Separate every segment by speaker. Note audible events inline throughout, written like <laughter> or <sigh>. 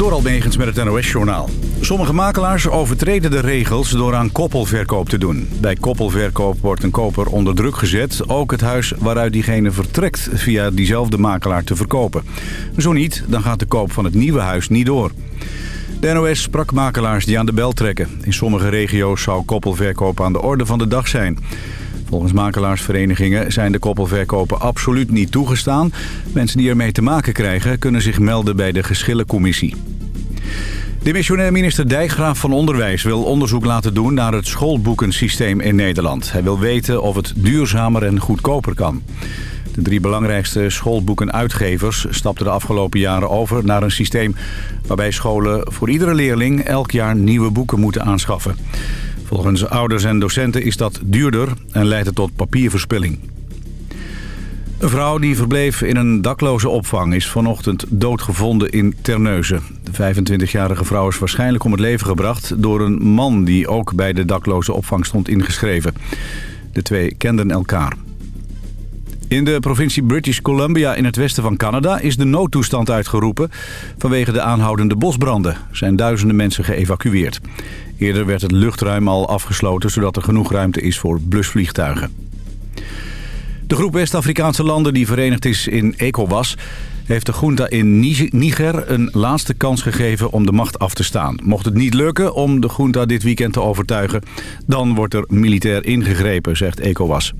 Speaker 1: Door Almegens met het NOS-journaal. Sommige makelaars overtreden de regels door aan koppelverkoop te doen. Bij koppelverkoop wordt een koper onder druk gezet... ook het huis waaruit diegene vertrekt via diezelfde makelaar te verkopen. Zo niet, dan gaat de koop van het nieuwe huis niet door. De NOS sprak makelaars die aan de bel trekken. In sommige regio's zou koppelverkoop aan de orde van de dag zijn... Volgens makelaarsverenigingen zijn de koppelverkopen absoluut niet toegestaan. Mensen die ermee te maken krijgen kunnen zich melden bij de geschillencommissie. Demissionair minister Dijkgraaf van Onderwijs wil onderzoek laten doen naar het schoolboekensysteem in Nederland. Hij wil weten of het duurzamer en goedkoper kan. De drie belangrijkste schoolboekenuitgevers stapten de afgelopen jaren over naar een systeem waarbij scholen voor iedere leerling elk jaar nieuwe boeken moeten aanschaffen. Volgens ouders en docenten is dat duurder en leidt het tot papierverspilling. Een vrouw die verbleef in een dakloze opvang is vanochtend doodgevonden in Terneuzen. De 25-jarige vrouw is waarschijnlijk om het leven gebracht door een man die ook bij de dakloze opvang stond ingeschreven. De twee kenden elkaar. In de provincie British Columbia in het westen van Canada is de noodtoestand uitgeroepen vanwege de aanhoudende bosbranden. Zijn duizenden mensen geëvacueerd. Eerder werd het luchtruim al afgesloten zodat er genoeg ruimte is voor blusvliegtuigen. De groep West-Afrikaanse landen die verenigd is in ECOWAS... heeft de junta in Niger een laatste kans gegeven om de macht af te staan. Mocht het niet lukken om de junta dit weekend te overtuigen... dan wordt er militair ingegrepen, zegt ECOWAS.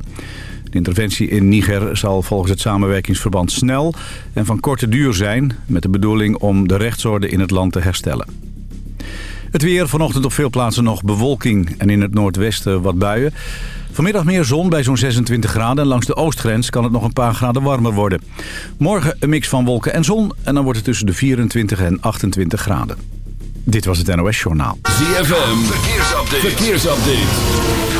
Speaker 1: De interventie in Niger zal volgens het samenwerkingsverband snel en van korte duur zijn... met de bedoeling om de rechtsorde in het land te herstellen. Het weer, vanochtend op veel plaatsen nog bewolking en in het noordwesten wat buien. Vanmiddag meer zon bij zo'n 26 graden en langs de oostgrens kan het nog een paar graden warmer worden. Morgen een mix van wolken en zon en dan wordt het tussen de 24 en 28 graden. Dit was het NOS Journaal.
Speaker 2: ZFM, verkeersupdate. verkeersupdate.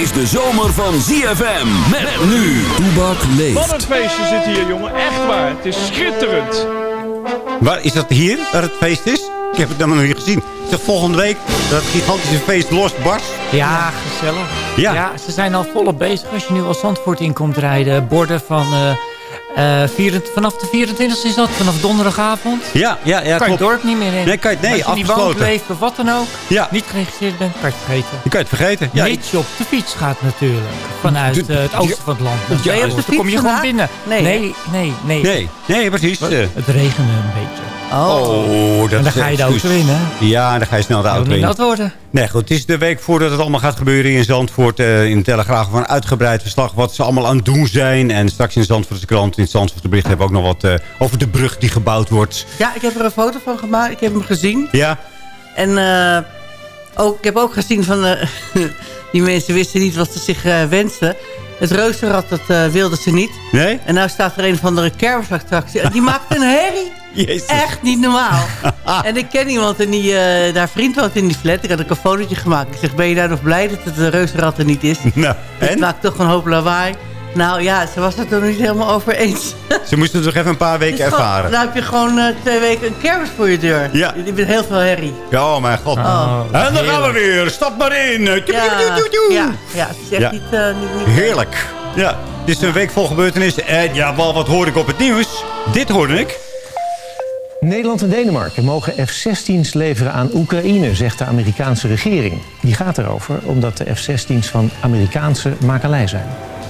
Speaker 2: Is de zomer van ZFM. Met nu. Toebak leeft.
Speaker 3: Wat een feestje zit hier, jongen. Echt waar. Het is schitterend.
Speaker 4: Waar is dat hier, waar het feest is? Ik heb het nog niet gezien. Zeg volgende week dat gigantische feest losbarst.
Speaker 5: Ja, gezellig.
Speaker 4: Ja.
Speaker 5: Ja. ze zijn al volop bezig als je nu al Zandvoort in komt rijden. Borden van... eh, eh, 24 vanaf de 24 is dat, vanaf donderdagavond.
Speaker 4: Ja, ja, ja
Speaker 5: kan je het dorp niet meer in.
Speaker 4: Nee, kan je, nee
Speaker 5: Als je niet woont,
Speaker 4: afgesloten.
Speaker 5: leeft of wat dan ook,
Speaker 4: Ja.
Speaker 5: niet geregistreerd bent, kan je het vergeten.
Speaker 4: Je kan je het vergeten. Ja,
Speaker 5: je op de fiets gaat natuurlijk, vanuit
Speaker 4: De-
Speaker 5: eh, het oosten van het land.
Speaker 4: De
Speaker 5: dan kom je gewoon binnen.
Speaker 6: Nee,
Speaker 5: nee, nee. nee.
Speaker 4: nee, nee, precies.
Speaker 5: Wat?
Speaker 4: Eh,
Speaker 5: Het regende een beetje.
Speaker 4: Oh, dat
Speaker 5: en dan ga je de auto in, hè?
Speaker 4: Ja, dan ga je snel de
Speaker 5: Dat
Speaker 4: auto in.
Speaker 5: nat worden.
Speaker 4: Nee, goed. Het is de week voordat het allemaal gaat gebeuren in Zandvoort. eh, in de Telegraaf van een uitgebreid verslag wat ze allemaal aan het doen zijn. En straks in Zandvoortse krant, in Zandvoortse bericht hebben we ook nog wat eh, over de brug die gebouwd wordt.
Speaker 6: Ja, ik heb er een foto van gemaakt. Ik heb hem gezien.
Speaker 4: Ja,
Speaker 6: En eh, ook, ik heb ook gezien van... <laughs> die mensen wisten niet wat ze zich wensten. Het reuzenrad, dat wilden ze niet.
Speaker 4: nee?
Speaker 6: En nou staat er een van de kermisattractie. Die maakt een herrie.
Speaker 4: Jezus.
Speaker 6: Echt niet normaal. <laughs> en ik ken iemand en die eh, daar vriend woont in die flat. Ik had een fotootje gemaakt. Ik zeg, ben je nou nog blij dat het een reuzenrad er niet is? <laughs>
Speaker 4: Nou,
Speaker 6: Het maakt toch een hoop lawaai. Nou ja, ze was het er nog niet helemaal over eens. <laughs>
Speaker 4: Ze moesten het nog even een paar weken ervaren.
Speaker 6: Nou heb je gewoon eh, twee weken een kermis voor je deur.
Speaker 4: Ja.
Speaker 6: Je bent heel veel herrie.
Speaker 4: Ja, oh mijn god.
Speaker 6: Oh.
Speaker 4: En dan gaan we weer. Stap maar in.
Speaker 6: Ja, ja, ja, het is echt
Speaker 4: Ja.
Speaker 6: niet, eh, niet, niet...
Speaker 4: Heerlijk. Ja, het is een week vol gebeurtenissen. En ja, wel, wat hoorde ik op het nieuws? Dit hoorde ik.
Speaker 7: Nederland en Denemarken mogen F-16's leveren aan Oekraïne, zegt de Amerikaanse regering. Die gaat erover omdat de F-16's van Amerikaanse makelij zijn.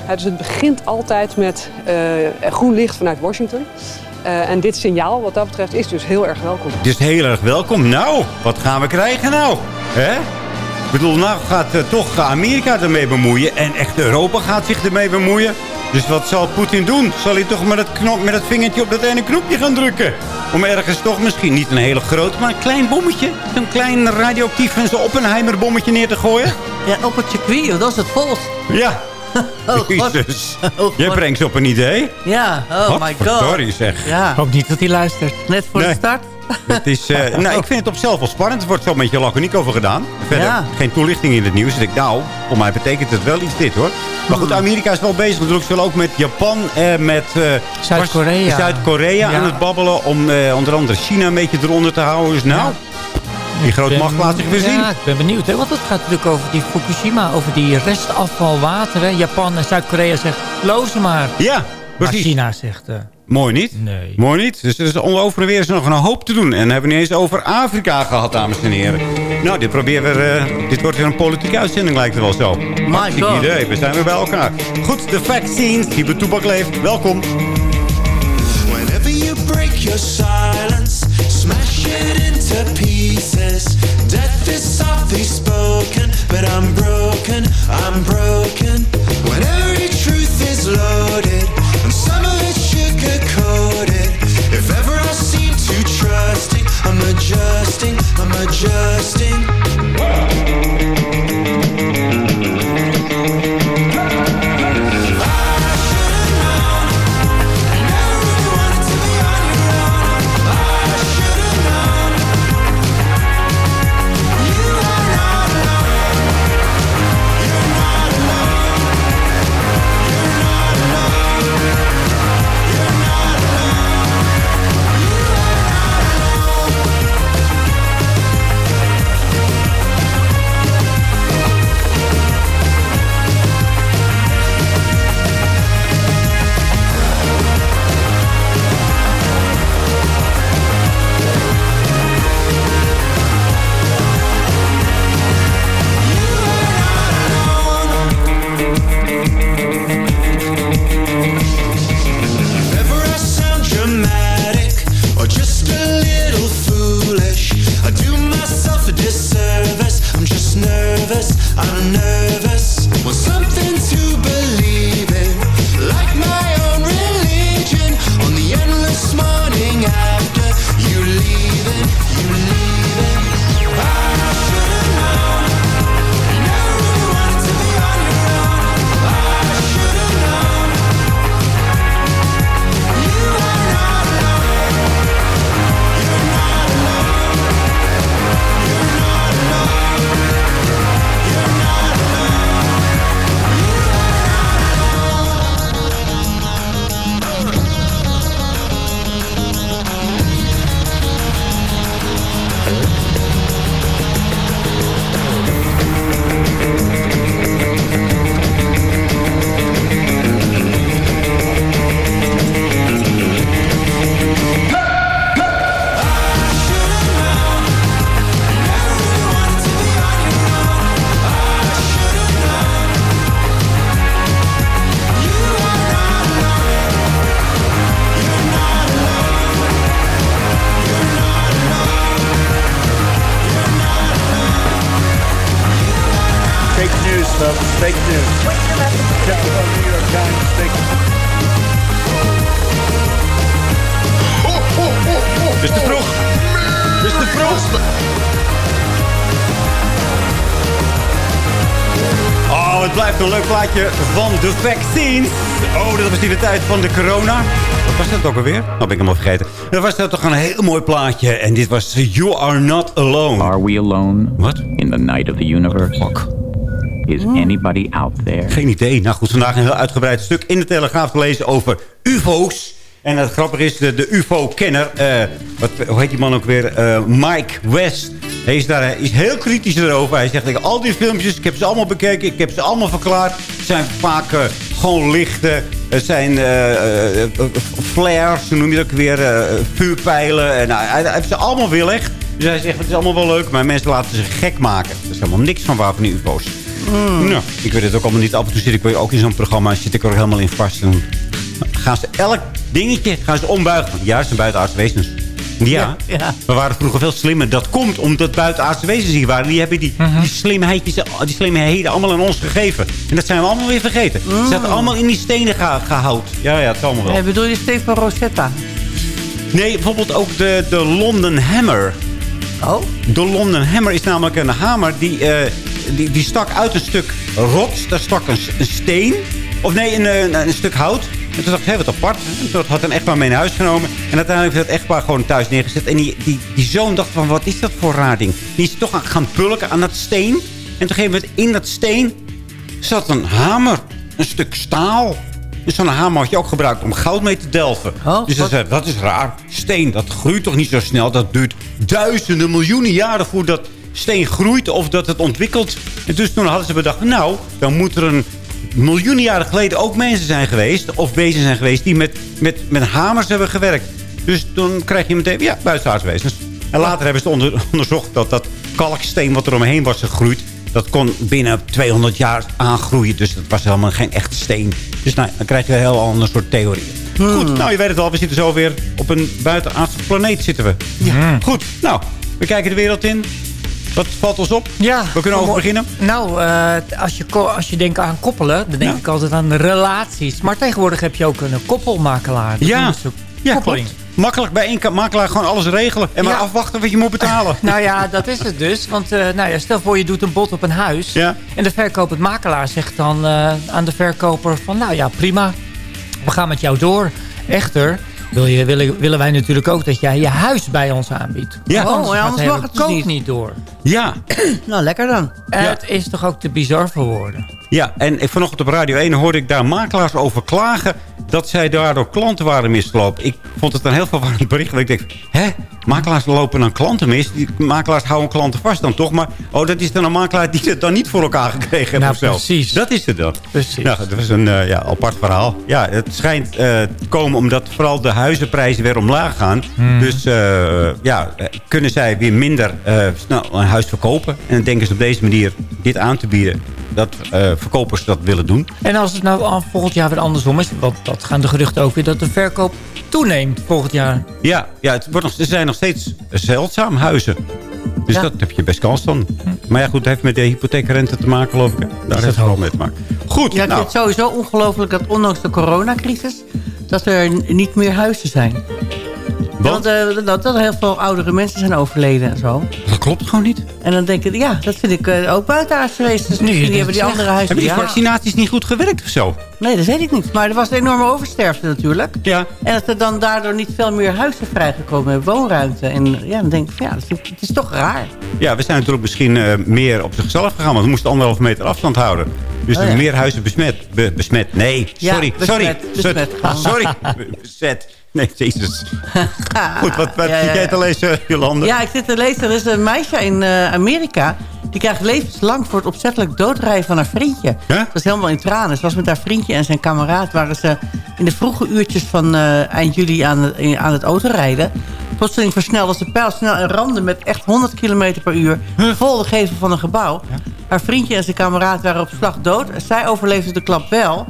Speaker 8: Ja, dus het begint altijd met eh, groen licht vanuit Washington. Eh, en dit signaal wat dat betreft is dus heel erg welkom.
Speaker 4: Dus heel erg welkom. Nou, wat gaan we krijgen nou? Hè? Ik bedoel, nou gaat eh, toch Amerika ermee bemoeien. En echt Europa gaat zich ermee bemoeien. Dus wat zal Poetin doen? Zal hij toch met het, knop, met het vingertje op dat ene knopje gaan drukken? Om ergens toch misschien niet een hele groot, maar een klein bommetje. Een klein radioactief en zo Oppenheimer bommetje neer te gooien.
Speaker 6: Ja, op het circuit, dat is het volst.
Speaker 4: Ja. <laughs>
Speaker 6: Oh, God.
Speaker 4: Jezus.
Speaker 6: Oh,
Speaker 4: Jij brengt ze op een idee.
Speaker 6: Ja, oh my god.
Speaker 4: Sorry zeg.
Speaker 6: Ja,
Speaker 5: Ik hoop niet dat hij luistert.
Speaker 6: net voor
Speaker 4: Nee.
Speaker 6: de start.
Speaker 4: Het is, eh, nou, ik vind het op zelf wel spannend. Er wordt zo een beetje laconiek over gedaan. Verder
Speaker 6: Ja.
Speaker 4: geen toelichting in het nieuws. Dus ik, nou, voor mij betekent het wel iets dit hoor. Maar goed, Amerika is wel bezig natuurlijk. Ze willen ook met Japan en met eh,
Speaker 5: Zuid-Korea.
Speaker 4: Zuid-Korea
Speaker 5: Ja.
Speaker 4: aan het babbelen. Om eh, onder andere China een beetje eronder te houden. Dus nou, die grote macht laat zich weer zien.
Speaker 5: Ja, ik ben benieuwd. Hè? Want het gaat natuurlijk over die Fukushima. Over die restafvalwater. Hè? Japan en Zuid-Korea zegt, loos ze maar.
Speaker 4: Ja,
Speaker 5: Maar
Speaker 4: precies.
Speaker 5: China zegt...
Speaker 4: Mooi niet?
Speaker 5: Nee.
Speaker 4: Mooi niet. Dus er is over en weer is nog een hoop te doen. En dan hebben we niet eens over Afrika gehad, dames en heren. Nou, dit, proberen we, eh, dit wordt weer een politieke uitzending, lijkt het wel zo. Hartstikke
Speaker 6: God.
Speaker 4: idee. We zijn weer bij elkaar. Goed, de vaccines. Die bij Toebak leeft. Welkom.
Speaker 9: Whenever you break your silence, smash it into pieces. Death is softly spoken, but I'm broken, I'm broken. When every truth is loaded, adjusting, I'm adjusting.
Speaker 4: De vaccines. Oh, dat was die de tijd van de corona. Wat was dat ook alweer? Nou, ben ik helemaal vergeten. Dat was dat toch een heel mooi plaatje. En dit was You Are Not Alone.
Speaker 10: Are we alone
Speaker 4: Wat?
Speaker 10: in the night of the universe? Is anybody out there?
Speaker 4: Geen idee. Nou goed, vandaag een heel uitgebreid stuk in de Telegraaf te lezen over ufo's. En het grappige is, de, de ufo-kenner, eh, wat, hoe heet die man ook weer? Eh, Mike West. Hij is daar is heel kritisch erover. Hij zegt, ik, al die filmpjes, ik heb ze allemaal bekeken. Ik heb ze allemaal verklaard. Het zijn vaak eh, gewoon lichten. Het zijn eh, eh, eh, flares, hoe noem je dat ook weer? eh, vuurpijlen. En, nou, hij, hij heeft ze allemaal weerlegd. Dus hij zegt, het is allemaal wel leuk. Maar mensen laten zich gek maken. Er is helemaal niks van waar van die ufo's. Nou, ik weet het ook allemaal niet. Af en toe zit ik ook in zo'n programma. Zit ik er helemaal in vast. En gaan ze elk dingetje gaan ze ombuigen. Ja, het zijn buitenaardse wezens. Ja.
Speaker 6: Ja.
Speaker 4: We waren vroeger veel slimmer. Dat komt omdat buitenaardse wezens hier waren. Die hebben die, die, slimheidjes, die slimheden allemaal aan ons gegeven. En dat zijn we allemaal weer vergeten. Ze zaten allemaal in die stenen gehouden. Ja, ja, het is allemaal wel.
Speaker 6: Eh, bedoel je Stefan Rosetta?
Speaker 4: Nee, bijvoorbeeld ook de, de London Hammer.
Speaker 6: Oh?
Speaker 4: De London Hammer is namelijk een hamer die, eh, die, die stak uit een stuk rots. Daar stak een steen. Of nee, een, een, een stuk hout. En toen dacht ik, hé, wat apart. En toen had een echtpaar mee naar huis genomen. En uiteindelijk heeft dat echtpaar gewoon thuis neergezet. En die, die, die zoon dacht van, wat is dat voor raar ding? Die is toch aan- gaan pulken aan dat steen. En op een gegeven moment in dat steen zat een hamer. Een stuk staal. Dus zo'n hamer had je ook gebruikt om goud mee te delven.
Speaker 6: Oh,
Speaker 4: dus
Speaker 6: wat-
Speaker 4: zei, dat is raar. Steen, dat groeit toch niet zo snel? Dat duurt duizenden, miljoenen jaren voordat steen groeit of dat het ontwikkelt. En dus toen hadden ze bedacht, nou, dan moet er een miljoenen jaren geleden ook mensen zijn geweest... of wezens zijn geweest die met, met, met hamers hebben gewerkt. Dus dan krijg je meteen, ja, buitenaardswezens. En later hebben ze onder- <laughs> onderzocht dat dat kalksteen wat er omheen was gegroeid... dat kon binnen 200 jaar aangroeien. Dus dat was helemaal geen echte steen. Dus nou, dan krijg je een heel ander soort theorie. Goed, nou je weet het al. We zitten zo weer op een buitenaardse planeet zitten we. Ja. Goed, nou, we kijken de wereld in. Wat valt ons op?
Speaker 5: Ja.
Speaker 4: We kunnen over beginnen.
Speaker 5: Nou, eh, als, je, als je denkt aan koppelen, dan denk
Speaker 4: Ja.
Speaker 5: ik altijd aan relaties. Maar tegenwoordig heb je ook een koppelmakelaar. Dat
Speaker 4: Ja. Ja,
Speaker 5: koppeling.
Speaker 4: klopt. Makkelijk bij één makelaar gewoon alles regelen. En maar
Speaker 5: Ja.
Speaker 4: afwachten wat je moet betalen. <laughs>
Speaker 5: Nou ja, dat is het dus. Want eh, nou ja, stel voor je doet een bod op een huis.
Speaker 4: Ja.
Speaker 5: En de verkopend makelaar zegt dan eh, aan de verkoper van... Nou ja, prima. We gaan met jou door. Echter wil je, willen, willen wij natuurlijk ook dat jij je huis bij ons aanbiedt.
Speaker 4: Ja.
Speaker 5: Want
Speaker 6: Oh, ja,
Speaker 5: gaat
Speaker 6: anders
Speaker 5: de
Speaker 6: mag het dus niet.
Speaker 5: niet door.
Speaker 4: Ja. <clears throat>
Speaker 6: Nou, lekker dan.
Speaker 5: Het is toch ook te bizar voor woorden.
Speaker 4: Ja, en vanochtend op Radio 1 hoorde ik daar makelaars over klagen... dat zij daardoor klanten waren misgelopen. Ik vond het een heel verwarrend bericht. want Ik denk, hè? Makelaars lopen dan klanten mis. Die makelaars houden klanten vast dan toch. Maar oh, dat is dan een makelaar die het dan niet voor elkaar gekregen heeft
Speaker 5: Nou,
Speaker 4: zo.
Speaker 5: precies.
Speaker 4: Dat is het dan.
Speaker 5: Precies.
Speaker 4: Nou, dat was een eh, ja, apart verhaal. Ja, het schijnt eh, te komen omdat vooral de huizenprijzen weer omlaag gaan.
Speaker 5: Hmm.
Speaker 4: Dus eh, ja, kunnen zij weer minder eh, snel een huis verkopen. En dan denken ze op deze manier dit aan te bieden. Dat eh, verkopers dat willen doen.
Speaker 5: En als het nou volgend jaar weer andersom is... want dat gaan de geruchten ook weer... dat de verkoop toeneemt volgend jaar.
Speaker 4: Ja, ja het wordt nog, er zijn nog steeds zeldzaam huizen. Dus
Speaker 6: Ja.
Speaker 4: dat heb je best kans van. Maar ja, goed, het heeft met de hypotheekrente te maken, geloof ik. Daar heeft het vooral mee te maken. Goed,
Speaker 6: Ja, ik
Speaker 4: nou.
Speaker 6: vind het sowieso ongelooflijk dat ondanks de coronacrisis... dat er niet meer huizen zijn.
Speaker 4: Want?
Speaker 6: Want eh, dat, dat heel veel oudere mensen zijn overleden en zo.
Speaker 4: Dat klopt gewoon niet.
Speaker 6: En dan denk ik, ja, dat vind ik eh, ook buitenaards geweest. Dus die
Speaker 5: dit
Speaker 6: hebben die andere huizen.
Speaker 4: Hebben die
Speaker 6: Ja.
Speaker 4: vaccinaties niet goed gewerkt of zo?
Speaker 6: Nee, dat weet ik niet. Maar er was een enorme oversterfte natuurlijk.
Speaker 4: Ja.
Speaker 6: En dat er dan daardoor niet veel meer huizen vrijgekomen hebben, woonruimte. En ja, dan denk ik ja, dat is, het is toch raar.
Speaker 4: Ja, we zijn natuurlijk misschien eh, meer op zichzelf gegaan. Want we moesten anderhalve meter afstand houden. Dus
Speaker 6: Oh,
Speaker 4: er
Speaker 6: ja.
Speaker 4: meer huizen besmet. Be- besmet. Nee,
Speaker 6: Ja,
Speaker 4: sorry.
Speaker 6: besmet,
Speaker 4: sorry.
Speaker 6: besmet.
Speaker 4: Sorry. <laughs> Sorry. <laughs> Nee, jezus. Goed, wat, wat
Speaker 6: Ja,
Speaker 4: zit
Speaker 6: ja,
Speaker 4: jij
Speaker 6: ja.
Speaker 4: te lezen, Jolande?
Speaker 6: Ja, ik zit te lezen. Er is een meisje in eh, Amerika. Die krijgt levenslang voor het opzettelijk doodrijden van haar vriendje.
Speaker 4: Huh?
Speaker 6: Ze was helemaal in tranen. Ze was met haar vriendje en zijn kameraad. Waren ze in de vroege uurtjes van eh, eind juli aan het, in- aan het autorijden. Plotseling versnelde ze pijlsnel en ramde met echt 100 km per uur... vol de gevel van een gebouw. Haar vriendje en zijn kameraad waren op slag dood. Zij overleefde de klap wel...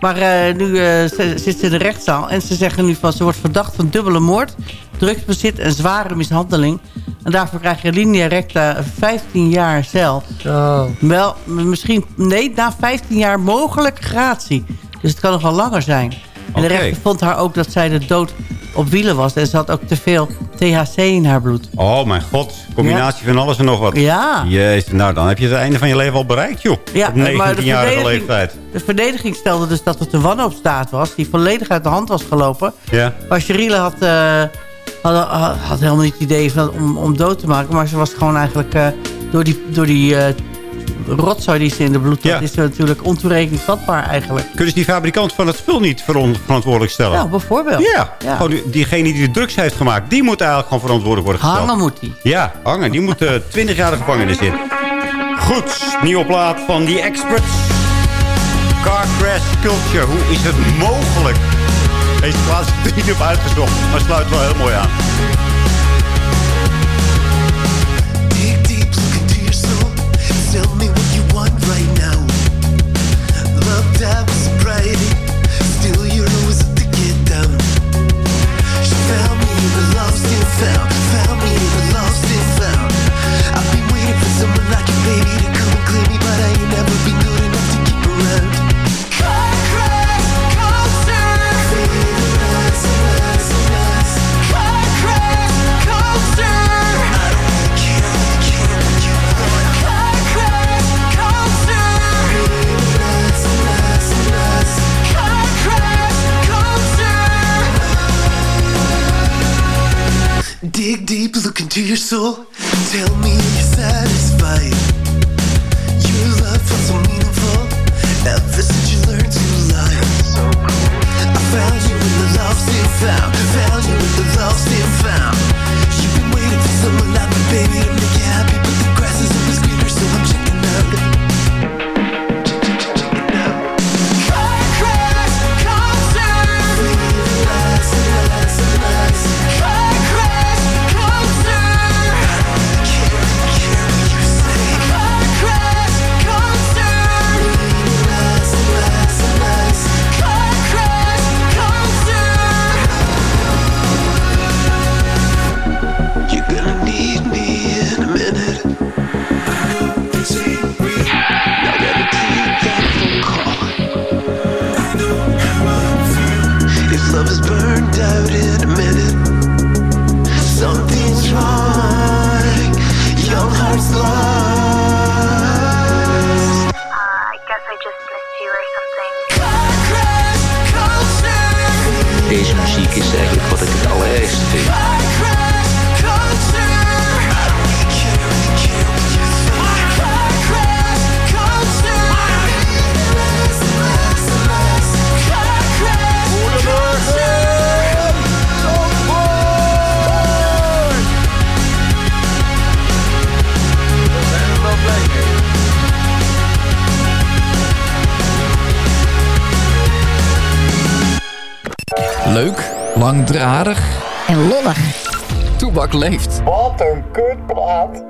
Speaker 6: Maar eh, nu eh, ze- zit ze in de rechtszaal. En ze zeggen nu van ze wordt verdacht van dubbele moord, drugsbezit en zware mishandeling. En daarvoor krijg je linea recta 15 jaar cel. Wel, misschien, nee, na 15 jaar mogelijk gratie. Dus het kan nog wel langer zijn. En de rechter vond haar ook dat zij de dood op wielen was. En ze had ook te veel THC in haar bloed.
Speaker 4: Oh mijn god, combinatie van alles en nog wat.
Speaker 6: Ja.
Speaker 4: Jezus, nou dan heb je het einde van je leven al bereikt, joh.
Speaker 6: Ja,
Speaker 4: Op
Speaker 6: maar de
Speaker 4: 19-jarige
Speaker 6: verdediging,
Speaker 4: leeftijd.
Speaker 6: de verdediging stelde dus dat het een wanhoopstaat was... die volledig uit de hand was gelopen.
Speaker 4: Ja.
Speaker 6: Maar Sherile had, eh, had, had, had helemaal niet het idee van, om, om dood te maken. Maar ze was gewoon eigenlijk eh, door die, door die eh, rotzooi die ze in de bloed.
Speaker 4: Ja.
Speaker 6: is natuurlijk ontoerekeningsvatbaar eigenlijk.
Speaker 4: Kunnen ze die fabrikant van het spul niet verantwoordelijk stellen?
Speaker 6: Ja, bijvoorbeeld.
Speaker 4: Ja,
Speaker 6: Ja.
Speaker 4: Gewoon die- diegene die de drugs heeft gemaakt, die moet eigenlijk gewoon verantwoordelijk worden gesteld.
Speaker 6: Hangen moet die.
Speaker 4: Ja, hangen. Die moet eh, 20 jaar de gevangenis in. Goed, nieuwe plaat van The Experts. Car Crash Culture. Hoe is het mogelijk? Deze plaat is er niet op uitgezocht, maar sluit wel heel mooi aan.
Speaker 11: cool.
Speaker 12: leuk, langdradig en lollig. Toebak leeft.
Speaker 13: Wat een
Speaker 14: kutpraat.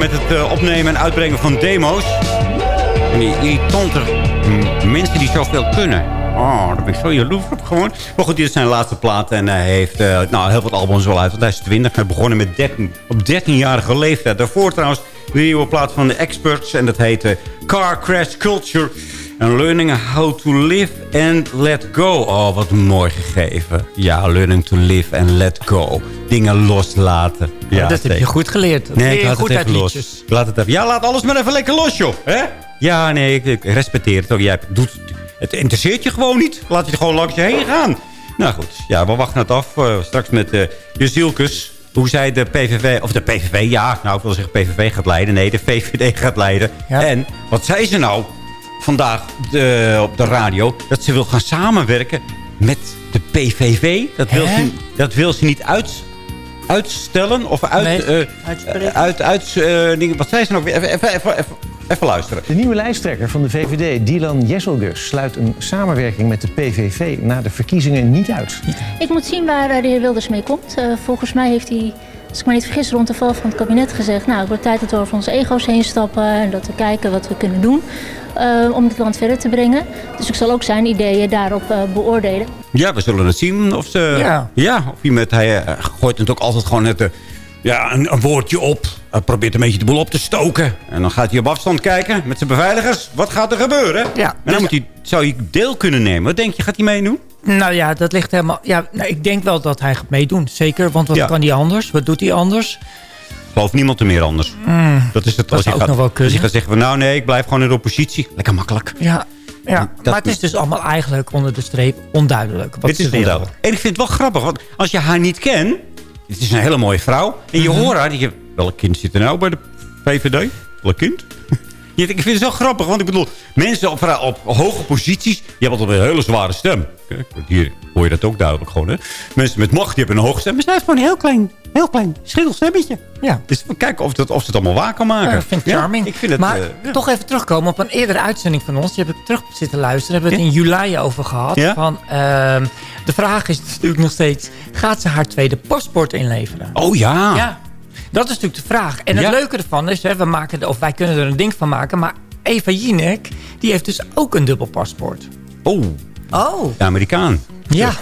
Speaker 14: met het eh, opnemen en uitbrengen van demo's. En die irritante mensen die zoveel kunnen. Oh, daar ben ik zo jaloers op gewoon. Maar goed, dit is zijn laatste plaat. En hij heeft eh, nou, heel veel albums wel uit. Hij is 20. Hij begonnen met 13, op 13-jarige leeftijd. Daarvoor trouwens de nieuwe plaat van de experts. En dat heette Car Crash Culture.
Speaker 4: En Learning How to Live and Let Go. Oh, wat mooi gegeven. Ja, Learning to Live and Let Go. Dingen loslaten. Ja,
Speaker 5: dat heb je goed geleerd.
Speaker 4: Nee, ik laat
Speaker 5: goed
Speaker 4: het even los.
Speaker 5: liedjes.
Speaker 4: Laat het even. Ja, laat alles maar even lekker los, joh. Hè? Ja, nee, ik, ik respecteer het ook. Jij doet, het interesseert je gewoon niet. Laat je er gewoon langs je heen gaan. Nou goed, ja, we wachten het af. eh, straks met uh, Jezielkes. Hoe zij de PVV, of de PVV, ja, nou ik wil zeggen PVV gaat leiden. Nee, de VVD gaat leiden. En wat zei ze nou vandaag de- op de radio? Dat ze wil gaan samenwerken met de PVV. Dat wil,
Speaker 5: Hè?
Speaker 4: ze, dat wil ze niet uit, uitstellen of uit...
Speaker 5: Nee,
Speaker 4: eh, uit, uit eh, dingen. Wat zei ze nou weer? Even, even, even, even, luisteren.
Speaker 7: De nieuwe lijsttrekker van de VVD, Dylan Jesselgus, sluit een samenwerking met de PVV na de verkiezingen niet uit.
Speaker 15: Ik moet zien waar eh, de heer Wilders mee komt. Eh, volgens mij heeft hij, als ik me niet vergis, rond de val van het kabinet gezegd... nou, het wordt tijd dat we over onze ego's heen stappen... en dat we kijken wat we kunnen doen eh, om het land verder te brengen. Dus ik zal ook zijn ideeën daarop eh, beoordelen.
Speaker 4: Ja, we zullen het zien of ze...
Speaker 5: Ja.
Speaker 4: ja of iemand, hij eh, gooit natuurlijk altijd gewoon het, eh, ja, een, een woordje op. Hij probeert een beetje de boel op te stoken. En dan gaat hij op afstand kijken met zijn beveiligers. Wat gaat er gebeuren?
Speaker 5: Ja,
Speaker 4: En
Speaker 5: dus-
Speaker 4: dan moet hij, zou hij deel kunnen nemen. Wat denk je, gaat hij meedoen?
Speaker 5: Nou ja, dat ligt helemaal... Ja, nou, ik denk wel dat hij gaat meedoen. Zeker, want wat
Speaker 4: Ja.
Speaker 5: kan hij anders? Wat doet hij anders?
Speaker 4: Geloof niemand er meer anders.
Speaker 5: Mm,
Speaker 4: Dat is het.
Speaker 5: Dat
Speaker 4: Als je, gaat,
Speaker 5: nog wel
Speaker 4: als je
Speaker 5: kunnen.
Speaker 4: gaat zeggen van nou nee, ik blijf gewoon in de oppositie. Lekker makkelijk.
Speaker 5: Ja, ja. Maar het is dus allemaal eigenlijk onder de streep onduidelijk. Wat
Speaker 4: Dit
Speaker 5: ze
Speaker 4: is onduidelijk. En ik vind het wel grappig, want als je haar niet kent... Het is een hele mooie vrouw. En je
Speaker 5: Mhm.
Speaker 4: hoort haar... Je- welk kind zit er nou bij de VVD? Welk kind? Ik vind het wel grappig, want ik bedoel... Mensen op, op hoge posities... Die hebben altijd een hele zware stem. Kijk, Hier hoor je dat ook duidelijk gewoon, hè? Mensen met macht, die hebben een hoge stem. Maar zij heeft gewoon een heel klein, heel klein schilstemmetje.
Speaker 5: Ja.
Speaker 4: Dus we kijken of, dat, of ze het allemaal waar kan maken.
Speaker 5: Ja, ik vind het charming.
Speaker 4: ik vind het...
Speaker 5: maar
Speaker 4: eh, ja.
Speaker 5: toch even terugkomen op een eerdere uitzending van ons. Die heb ik terug zitten luisteren. Hebben we het in juli over gehad. Van, ehm, de vraag is natuurlijk nog steeds... Gaat ze haar tweede paspoort inleveren?
Speaker 4: Oh ja.
Speaker 5: Ja, dat is natuurlijk de vraag. En het
Speaker 4: Ja.
Speaker 5: leuke ervan is, hè, we maken, er- of wij kunnen er een ding van maken... maar Eva Jinek, die heeft dus ook een dubbel paspoort.
Speaker 4: Oh,
Speaker 6: Oh,
Speaker 4: de Amerikaan.
Speaker 5: Ja,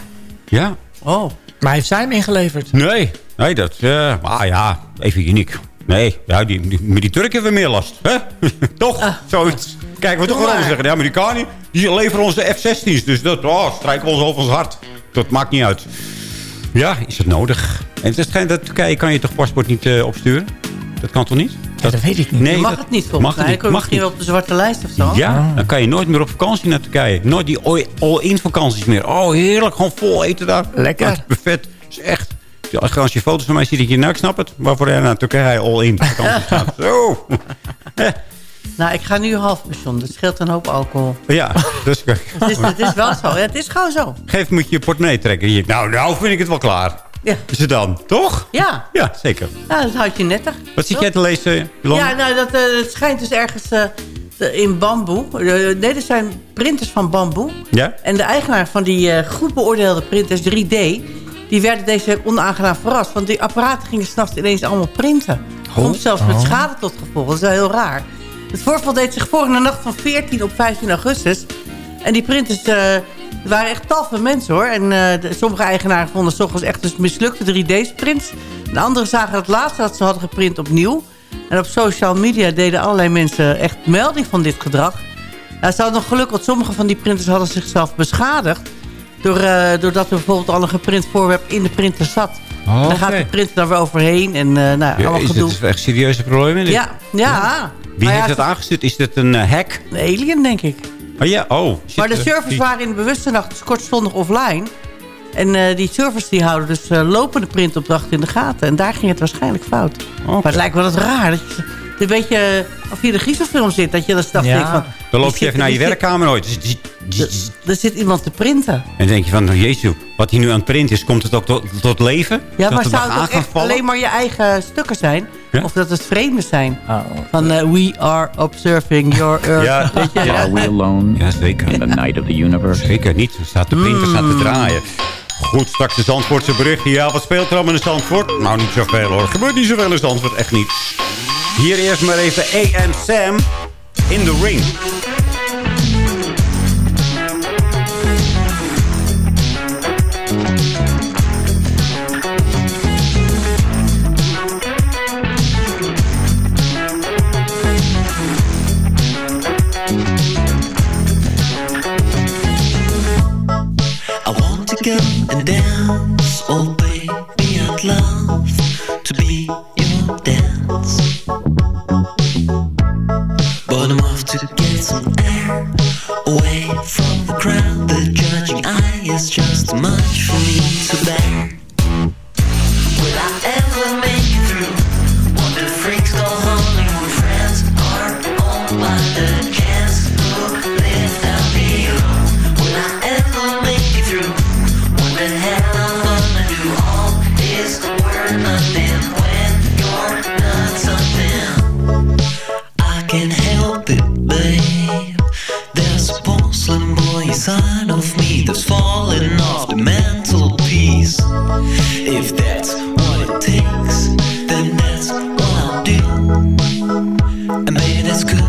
Speaker 4: Ja.
Speaker 6: oh.
Speaker 5: maar heeft zij hem ingeleverd?
Speaker 4: Nee, nee, dat... eh maar ja, even uniek. Nee, ja, die, die, met die Turken hebben we meer last. Hè? <laughs> toch? Zoiets. Kijk, we toch wel zeggen. De Amerikanen die leveren ons de F-16's. Dus dat oh, strijken we ons over ons hart. Dat maakt niet uit. Ja, is het nodig? En het geen, dat Turkije kan je toch paspoort niet eh, opsturen? Dat kan toch niet?
Speaker 5: Ja, dat weet ik niet.
Speaker 4: Nee,
Speaker 6: mag
Speaker 4: dat
Speaker 6: het niet volgens
Speaker 4: mag
Speaker 6: mij.
Speaker 4: niet, mag
Speaker 6: misschien
Speaker 4: niet.
Speaker 6: wel op de zwarte lijst of zo.
Speaker 4: Ja, dan kan je nooit meer op vakantie naar Turkije. Nooit die all- all-in vakanties meer. Oh, heerlijk. Gewoon vol eten daar.
Speaker 5: Lekker.
Speaker 4: Dat is buffet. is echt... Als je foto's van mij ziet, denk je, nou, ik snap het. Waarvoor jij naar Turkije all-in vakantie gaat. <laughs> Zo. <laughs>
Speaker 6: Nou, ik ga nu half pensioen. Dat scheelt een hoop alcohol.
Speaker 4: Ja, dus <laughs>
Speaker 6: Het is, het is wel zo. Ja, het is gewoon zo.
Speaker 4: geef moet je je portemonnee trekken. Je, nou, nou vind ik het wel klaar.
Speaker 6: Ja.
Speaker 4: Is het dan? Toch?
Speaker 6: Ja,
Speaker 4: Ja, zeker.
Speaker 6: nou, dat houdt je netter.
Speaker 4: Wat zit jij te lezen, Jolanda?
Speaker 6: Ja, nou, dat, eh, het schijnt dus ergens eh, in bamboe. Eh, nee, er zijn printers van bamboe.
Speaker 4: Ja?
Speaker 6: En de eigenaar van die goed beoordeelde printers, 3D... die werden deze onaangenaam verrast. Want die apparaten gingen s'nachts ineens allemaal printen. Soms zelfs met
Speaker 5: Oh.
Speaker 6: schade tot gevolg. Dat is wel heel raar. Het voorval deed zich voor in de nacht van 14 op 15 augustus. En die printers... eh, waren echt tal van mensen hoor. En eh, de- sommige eigenaren vonden s ochtends echt dus mislukte 3D-prints. En anderen zagen het laatste dat ze hadden geprint opnieuw. En op social media deden allerlei mensen echt melding van dit gedrag. Nou, ze hadden nog geluk, want sommige van die printers hadden zichzelf beschadigd. Door, eh, doordat er bijvoorbeeld al een geprint voorwerp in de printer zat.
Speaker 4: Oh,
Speaker 6: Dan gaat de printer daar weer overheen en eh nou,
Speaker 4: Ja,
Speaker 6: allemaal
Speaker 4: is
Speaker 6: gedoe.
Speaker 4: het echt serieuze problemen? dit?
Speaker 6: Ja, ja.
Speaker 4: Wie
Speaker 6: Maar
Speaker 4: heeft
Speaker 6: ja,
Speaker 4: het aangestuurd? Is dit een eh, hack?
Speaker 6: Een alien, denk ik.
Speaker 4: Oh ja, oh. shit,
Speaker 6: Maar de
Speaker 4: eh,
Speaker 6: servers
Speaker 4: die-
Speaker 6: waren in de bewuste nacht dus kortstondig offline. En eh, die servers die houden dus lopende printopdrachten in de gaten. En daar ging het waarschijnlijk fout. Maar het lijkt wel wat raar. Dat je, een beetje of je in een griezelfilm zit. Dat je dan straks
Speaker 5: Ja.
Speaker 6: denkt van...
Speaker 4: Dan loop je even naar je werkkamer nooit.
Speaker 6: Er zit iemand te printen.
Speaker 4: En dan denk je van, nou, jezus, wat hij nu aan het printen is, komt het ook tot, tot leven?
Speaker 6: Ja,
Speaker 4: Dat
Speaker 6: maar
Speaker 4: het
Speaker 6: zou het echt
Speaker 4: vallen?
Speaker 6: alleen maar je eigen stukken zijn?
Speaker 4: Ja?
Speaker 6: Of dat het vreemden zijn?
Speaker 5: Oh.
Speaker 6: Van eh, we are observing your <laughs> earth.
Speaker 4: Ja.
Speaker 6: Weet je?
Speaker 11: Are we alone
Speaker 4: Ja, zeker.
Speaker 11: in the night of the universe?
Speaker 4: Zeker niet. Er staat de printer staat te draaien. Goed, straks de Zandvoortse bericht. Ja, wat speelt er allemaal in Zandvoort? Nou, niet zoveel hoor. Gebeurt niet zoveel in Zandvoort. Echt niet. Hier eerst maar even A.M. Sam in the ring.
Speaker 16: and away And made
Speaker 4: us good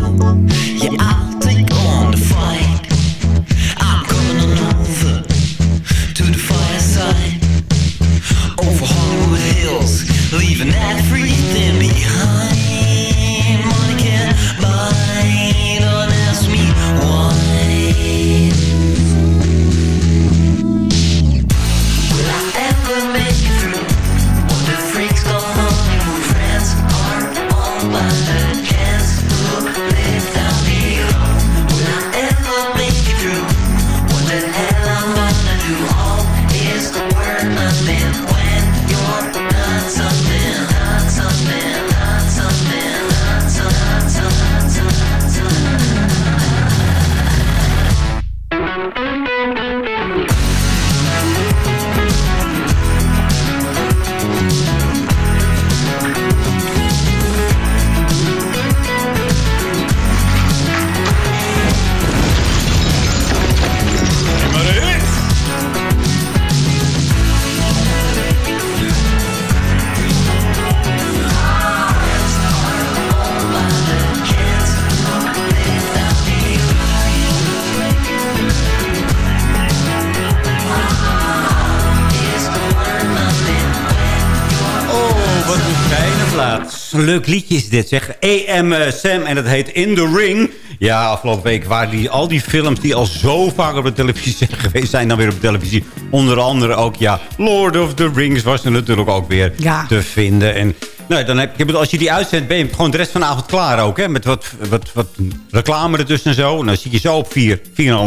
Speaker 4: Een leuk liedje is dit, zeg. AM eh, Sam en het heet In The Ring. Ja, afgelopen week waren die, al die films die al zo vaak op de televisie zijn <laughs> geweest... zijn dan weer op televisie. Onder andere ook, ja, Lord of the Rings was er natuurlijk ook weer
Speaker 6: Ja.
Speaker 4: te vinden. En nou, dan heb, als je die uitzendt, ben je gewoon de rest van de avond klaar ook. Hè? Met wat, wat, wat reclame ertussen en zo. En dan zit je zo op 4, 4,5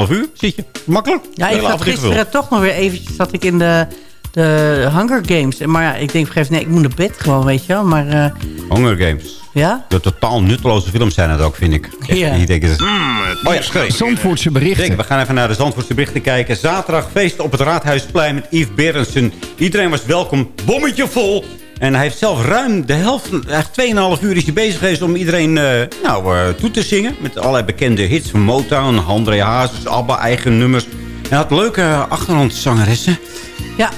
Speaker 4: uur. Zit je. Makkelijk.
Speaker 6: Ja, ik zat
Speaker 4: ingevuld.
Speaker 6: gisteren toch nog weer eventjes zat ik in de, de Hunger Games. Maar ja, ik denk op een nee, ik moet naar bed gewoon, weet je wel. Maar eh,
Speaker 4: Hunger Games.
Speaker 6: ja,
Speaker 4: De totaal nutteloze films zijn het ook, vind ik. Echt,
Speaker 6: Ja.
Speaker 4: Ik denk, het is- oh ja,
Speaker 17: Zandvoortse berichten.
Speaker 4: We gaan even naar de Zandvoortse berichten kijken. Zaterdag feest op het Raadhuisplein met Yves Berendsen. Iedereen was welkom. Bommetje vol. En hij heeft zelf ruim de helft, eigenlijk 2,5 uur is hij bezig geweest om iedereen eh, nou, eh, toe te zingen. Met allerlei bekende hits van Motown, André Hazes, ABBA, eigen nummers. En hij had leuke achtergrondzangeressen.
Speaker 6: ja.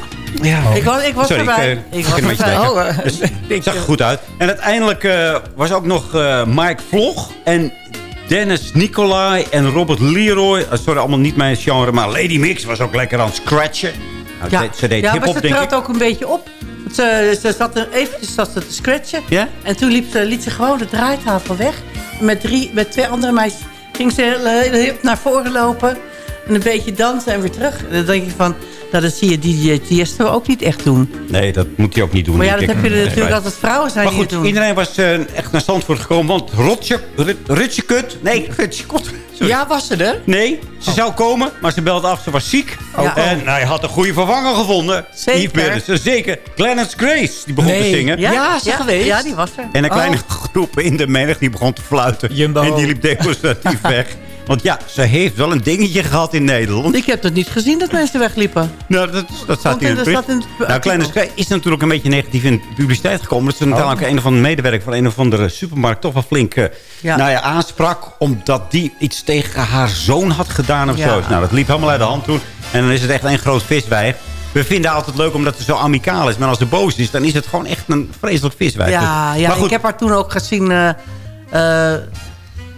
Speaker 4: Ja.
Speaker 6: Ik was, ik was
Speaker 4: Sorry,
Speaker 6: erbij.
Speaker 4: ik, eh,
Speaker 6: ik was erbij.
Speaker 4: kijken. Dus <laughs> het zag er goed uit. En uiteindelijk eh, was ook nog eh, Mike Vlog en Dennis Nicolai en Robert Leroy. Eh, sorry, allemaal niet mijn genre, maar Lady Mix was ook lekker aan het scratchen. Nou,
Speaker 6: Ja,
Speaker 4: ze, ze deed
Speaker 6: ja maar
Speaker 4: hip-hop,
Speaker 6: ze
Speaker 4: denk ik.
Speaker 6: trad ook een beetje op. Ze, ze zat er eventjes zat ze te scratchen. En toen liep ze, liet ze gewoon de draaitafel weg. Met, drie, met twee andere meisjes ging ze naar voren lopen. En een beetje dansen en weer terug. En dan denk ik van, nou, dat zie je DJ Tiesto ook niet echt doen.
Speaker 4: Nee, dat moet hij ook niet doen.
Speaker 6: Maar ja, dat heb je
Speaker 4: Nee,
Speaker 6: natuurlijk altijd vrouwen zijn
Speaker 4: Maar
Speaker 6: die
Speaker 4: goed,
Speaker 6: het doen.
Speaker 4: iedereen was eh, echt naar Zandvoort gekomen. Want Rotje, Ritje Kut... Nee, Ritje Kot. sorry.
Speaker 5: Ja, was ze er?
Speaker 4: Nee, ze zou komen, maar ze belde af. Ze was ziek.
Speaker 6: Ja.
Speaker 4: En hij had een goede vervanger gevonden.
Speaker 6: Zeker.
Speaker 4: Yves Berendsen, zeker. Clarence Grace, die begon te zingen.
Speaker 5: Ja, is ze geweest?
Speaker 6: Ja, die was er.
Speaker 4: En een kleine
Speaker 5: Oh.
Speaker 4: groep in de menigte die begon te fluiten.
Speaker 5: Jumbo.
Speaker 4: En die liep demonstratief <laughs> weg. Want ja, ze heeft wel een dingetje gehad in Nederland.
Speaker 6: Ik heb het niet gezien dat mensen wegliepen.
Speaker 4: Nou, dat, dat staat hier in het
Speaker 6: staat
Speaker 4: bericht.
Speaker 6: in het
Speaker 4: Nou, Kleine Schrijf is natuurlijk een beetje negatief in de publiciteit gekomen. Dat ze natuurlijk een van de medewerkers van een of andere supermarkt toch wel flink
Speaker 6: Ja.
Speaker 4: nou ja, aansprak. Omdat die iets tegen haar zoon had gedaan of
Speaker 6: Ja.
Speaker 4: zo. Nou, dat liep helemaal uit de hand toen. En dan is het echt een groot viswijf. We vinden altijd leuk omdat het zo amicaal is. Maar als ze boos is, dan is het gewoon echt een vreselijk viswijf.
Speaker 6: Ja,
Speaker 4: Dus-
Speaker 6: ja
Speaker 4: maar goed,
Speaker 6: ik heb haar toen ook gezien... eh eh,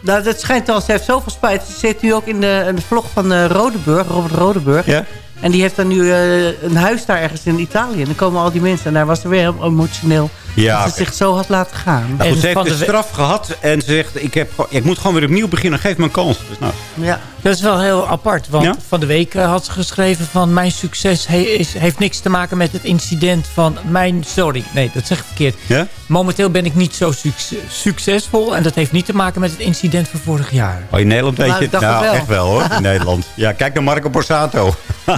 Speaker 6: nou, dat schijnt wel, ze heeft zoveel spijt. Ze zit nu ook in de, in de vlog van eh Rodeburg, Robert Rodeburg.
Speaker 4: Ja.
Speaker 6: En die heeft dan nu eh, een huis daar ergens in Italië. En dan komen al die mensen. En daar was ze weer heel emotioneel
Speaker 4: Ja,
Speaker 6: dat ze zich zo had laten gaan.
Speaker 4: Nou, goed, ze heeft
Speaker 5: van
Speaker 4: de straf gehad en ze zegt, ik, heb, ik moet gewoon weer opnieuw beginnen. Geef me een kans. Dus nou,
Speaker 6: Ja.
Speaker 5: Dat is wel heel apart. Want
Speaker 4: Ja?
Speaker 5: van de week eh, had ze geschreven van... mijn succes he- is, heeft niks te maken met het incident van mijn... Sorry, nee, dat zeg ik verkeerd.
Speaker 4: ja?
Speaker 5: Momenteel ben ik niet zo suc- succesvol. En dat heeft niet te maken met het incident van vorig jaar.
Speaker 4: Oh, in Nederland weet
Speaker 6: Nou,
Speaker 4: je Nou,
Speaker 6: wel.
Speaker 4: echt wel hoor. In <laughs> Nederland. Ja, kijk naar Marco Borsato.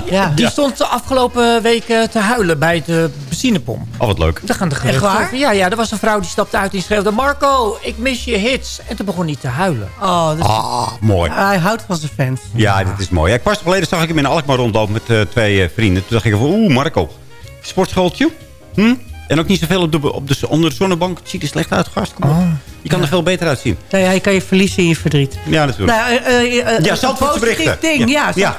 Speaker 6: Ja.
Speaker 5: Die <laughs> stond de afgelopen weken te huilen bij de benzinepomp.
Speaker 4: Oh, wat leuk.
Speaker 5: Daar gaan de geruchten
Speaker 6: waar?
Speaker 5: Ja, ja, er was een vrouw die stapte uit en die schreeuwde... Marco, ik mis je hits. En toen begon hij te huilen.
Speaker 6: Oh, dus
Speaker 4: Ah, mooi.
Speaker 6: hij houdt van zijn fans.
Speaker 4: Ja, dit is mooi. Ja, pas geleden zag ik hem in Alkmaar rondlopen met eh, twee eh, vrienden. Toen dacht ik van, oeh, Marco. Sportschooltje? Hm? En ook niet zoveel op de, op de, onder de zonnebank. Het ziet er slecht uit, gast. Kom op. Je kan er veel beter uitzien.
Speaker 6: Nou ja, je kan je verliezen in je verdriet.
Speaker 4: Ja, natuurlijk.
Speaker 6: Nou, eh,
Speaker 4: Ja,
Speaker 6: positief
Speaker 4: berichten.
Speaker 6: ding.
Speaker 4: Ja.
Speaker 6: Ja.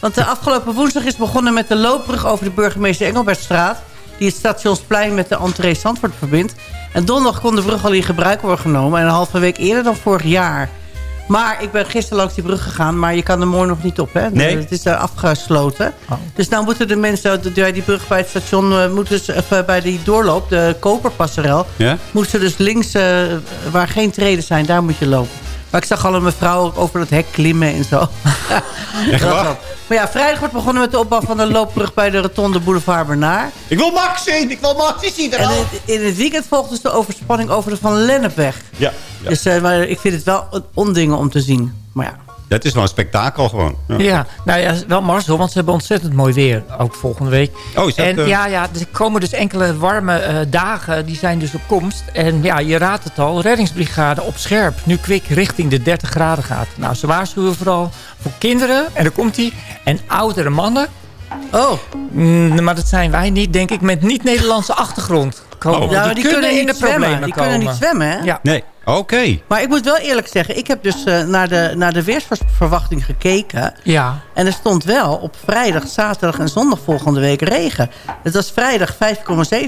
Speaker 6: Want de afgelopen woensdag is begonnen met de loopbrug over de burgemeester Engelbertstraat. Die het stationsplein met de entree Zandvoort verbindt. En donderdag kon de brug al in gebruik worden genomen. En een halve week eerder dan vorig jaar. Maar ik ben gisteren langs die brug gegaan. Maar je kan er morgen nog niet op. Hè?
Speaker 4: Nee.
Speaker 6: Het is daar afgesloten. Dus nou moeten de mensen die die brug bij het station... eh, moeten ze, of, eh, bij die doorloop, de koperpasserel...
Speaker 4: Ja?
Speaker 6: moeten ze dus links, eh, waar geen treden zijn, daar moet je lopen. Maar ik zag al een mevrouw over het hek klimmen en zo. <laughs>
Speaker 4: Echt waar?
Speaker 6: Maar ja, vrijdag wordt begonnen met de opbouw van de loopbrug bij de Rotonde Boulevard Bernard.
Speaker 4: Ik wil Max zien! Ik wil Max! Is hij er
Speaker 6: En
Speaker 4: al?
Speaker 6: in, in het weekend volgt dus de overspanning over de Van Lennepweg.
Speaker 4: Ja, ja.
Speaker 6: Dus eh, maar ik vind het wel een ondingen om te zien. Maar ja,
Speaker 4: Dat is wel een spektakel gewoon. Ja.
Speaker 5: Ja, nou ja, wel Marcel, want ze hebben ontzettend mooi weer. Ook volgende week.
Speaker 4: Oh, is dat,
Speaker 5: en
Speaker 4: eh,
Speaker 5: ja, ja, er komen dus enkele warme eh, dagen, die zijn dus op komst. En ja, je raadt het al, reddingsbrigade op scherp. Nu kwik richting de 30 graden gaat. Nou, ze waarschuwen vooral voor kinderen, en daar komt hij, en oudere mannen.
Speaker 6: Oh.
Speaker 5: Mm, maar dat zijn wij niet, denk ik, met niet-Nederlandse achtergrond. Komen.
Speaker 4: Oh.
Speaker 6: ja maar die, kunnen,
Speaker 5: in de
Speaker 6: zwemmen.
Speaker 5: problemen
Speaker 6: Die
Speaker 5: komen.
Speaker 6: kunnen niet zwemmen, hè?
Speaker 5: Ja.
Speaker 4: Nee, oké.
Speaker 6: Maar ik moet wel eerlijk zeggen, ik heb dus eh, naar, de, naar de weersverwachting gekeken.
Speaker 5: Ja.
Speaker 6: En er stond wel op vrijdag, zaterdag en zondag volgende week regen. Het was vrijdag 5,7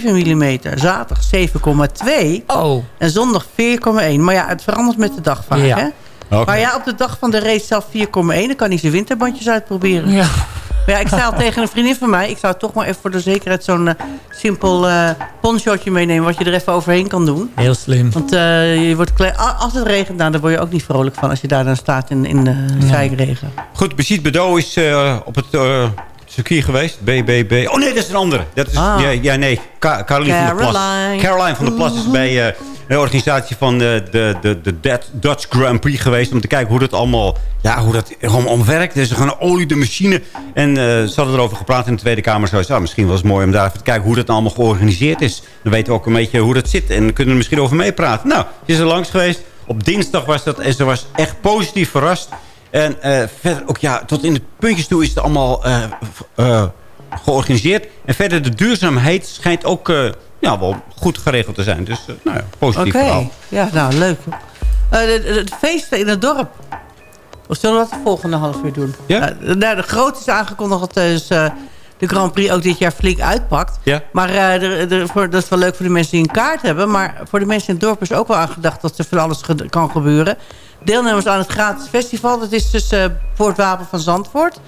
Speaker 6: mm, zaterdag 7,2
Speaker 5: Oh.
Speaker 6: en zondag 4,1. Maar ja, het verandert met de dag vaak,
Speaker 5: Ja.
Speaker 6: hè?
Speaker 4: Oké.
Speaker 6: Maar ja, op de dag van de race zelf 4,1, dan kan hij zijn winterbandjes uitproberen.
Speaker 5: Ja.
Speaker 6: Maar ja, ik zei al tegen een vriendin van mij... ik zou toch maar even voor de zekerheid zo'n eh, simpel eh ponchootje meenemen... wat je er even overheen kan doen.
Speaker 5: Heel slim.
Speaker 6: Want eh, je wordt als het regent, nou, dan word je ook niet vrolijk van... als je daar dan staat in, in de zijkregen.
Speaker 4: Goed, Brigitte Bedo is eh, op het eh, circuit geweest. BBB. Oh nee, dat is een andere. Dat is,
Speaker 6: Ah.
Speaker 4: ja, ja, nee. Ka Caroline van der Plas.
Speaker 6: Caroline.
Speaker 4: Van der Plas is bij eh, de organisatie van de, de, de, de Dead Dutch Grand Prix geweest. Om te kijken hoe dat allemaal, ja, hoe dat allemaal werkt. Dus ze gaan olie de machine. En eh, ze hadden erover gepraat in de Tweede Kamer. Zo, ja, misschien was het mooi om daar even te kijken hoe dat allemaal georganiseerd is. Dan weten we ook een beetje hoe dat zit. En kunnen we er misschien over meepraten. Nou, ze is er langs geweest. Op dinsdag was dat. En ze was echt positief verrast. En eh, verder ook, ja, tot in de puntjes toe is het allemaal eh, eh, georganiseerd. En verder de duurzaamheid schijnt ook ja, wel goed geregeld te zijn. Dus nou ja, positief
Speaker 6: Oké,
Speaker 4: verhaal.
Speaker 6: ja, nou, leuk. De feesten in het dorp. Of zullen we dat de volgende half uur doen?
Speaker 4: Ja.
Speaker 6: Nou, nou, de groot is aangekondigd dat dus, de Grand Prix ook dit jaar flink uitpakt.
Speaker 4: Ja.
Speaker 6: Maar de, de, voor, dat is wel leuk voor de mensen die een kaart hebben. Maar voor de mensen in het dorp is ook wel aangedacht dat er van alles ge- kan gebeuren. Deelnemers aan het gratis festival. Dat is dus eh, voor het Wapen van Zandvoort.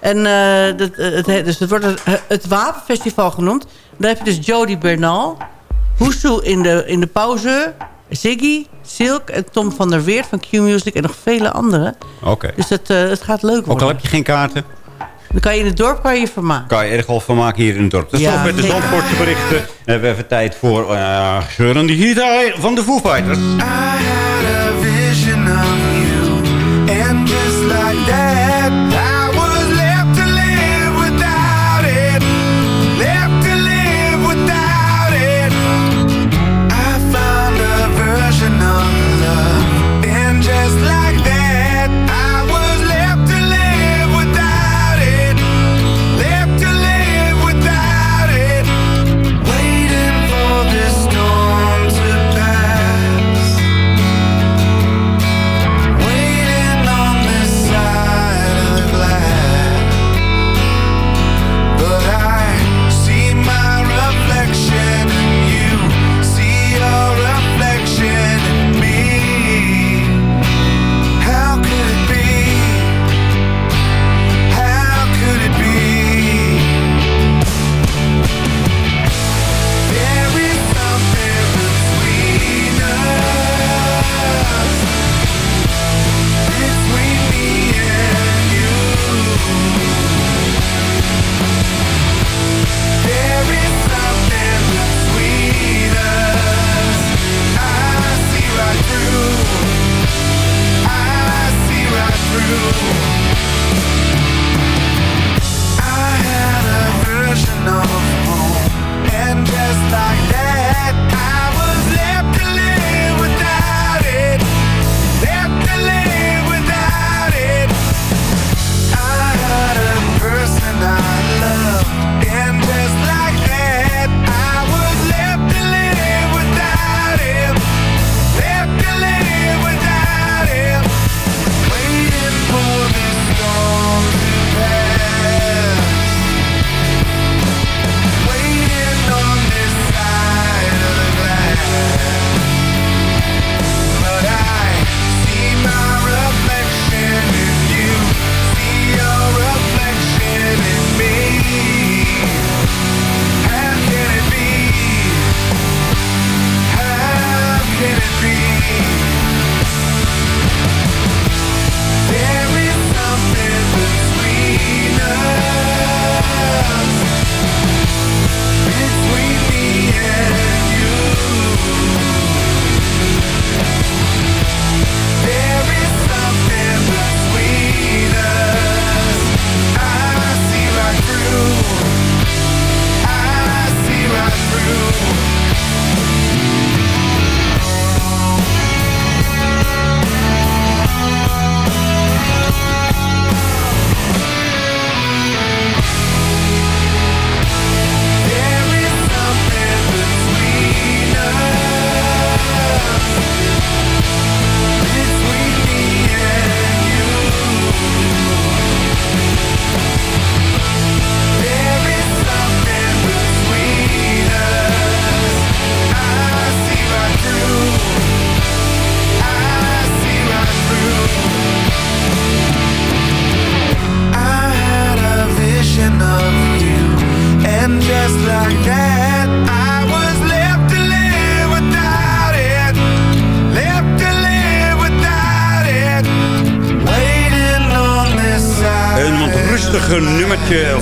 Speaker 6: En eh, dat, eh, het, he- dus het wordt het, het Wapenfestival genoemd. Daar heb je dus Jody Bernal. Hoesoe in de, in de pauze. Ziggy, Silk en Tom van der Weert van Q-Music en nog vele anderen.
Speaker 4: Oké.
Speaker 6: Dus het, eh, het gaat leuk
Speaker 4: Ook al
Speaker 6: worden.
Speaker 4: heb je geen kaarten,
Speaker 6: Dan kan je in het dorp kan je vermaken.
Speaker 4: kan je erg wel van maken hier in het dorp. Dat is
Speaker 6: Ja,
Speaker 4: zover de. Zandvoortse berichten. Dan hebben we even tijd voor uh, Søren de Gitaar van de Foo Fighters.
Speaker 16: Just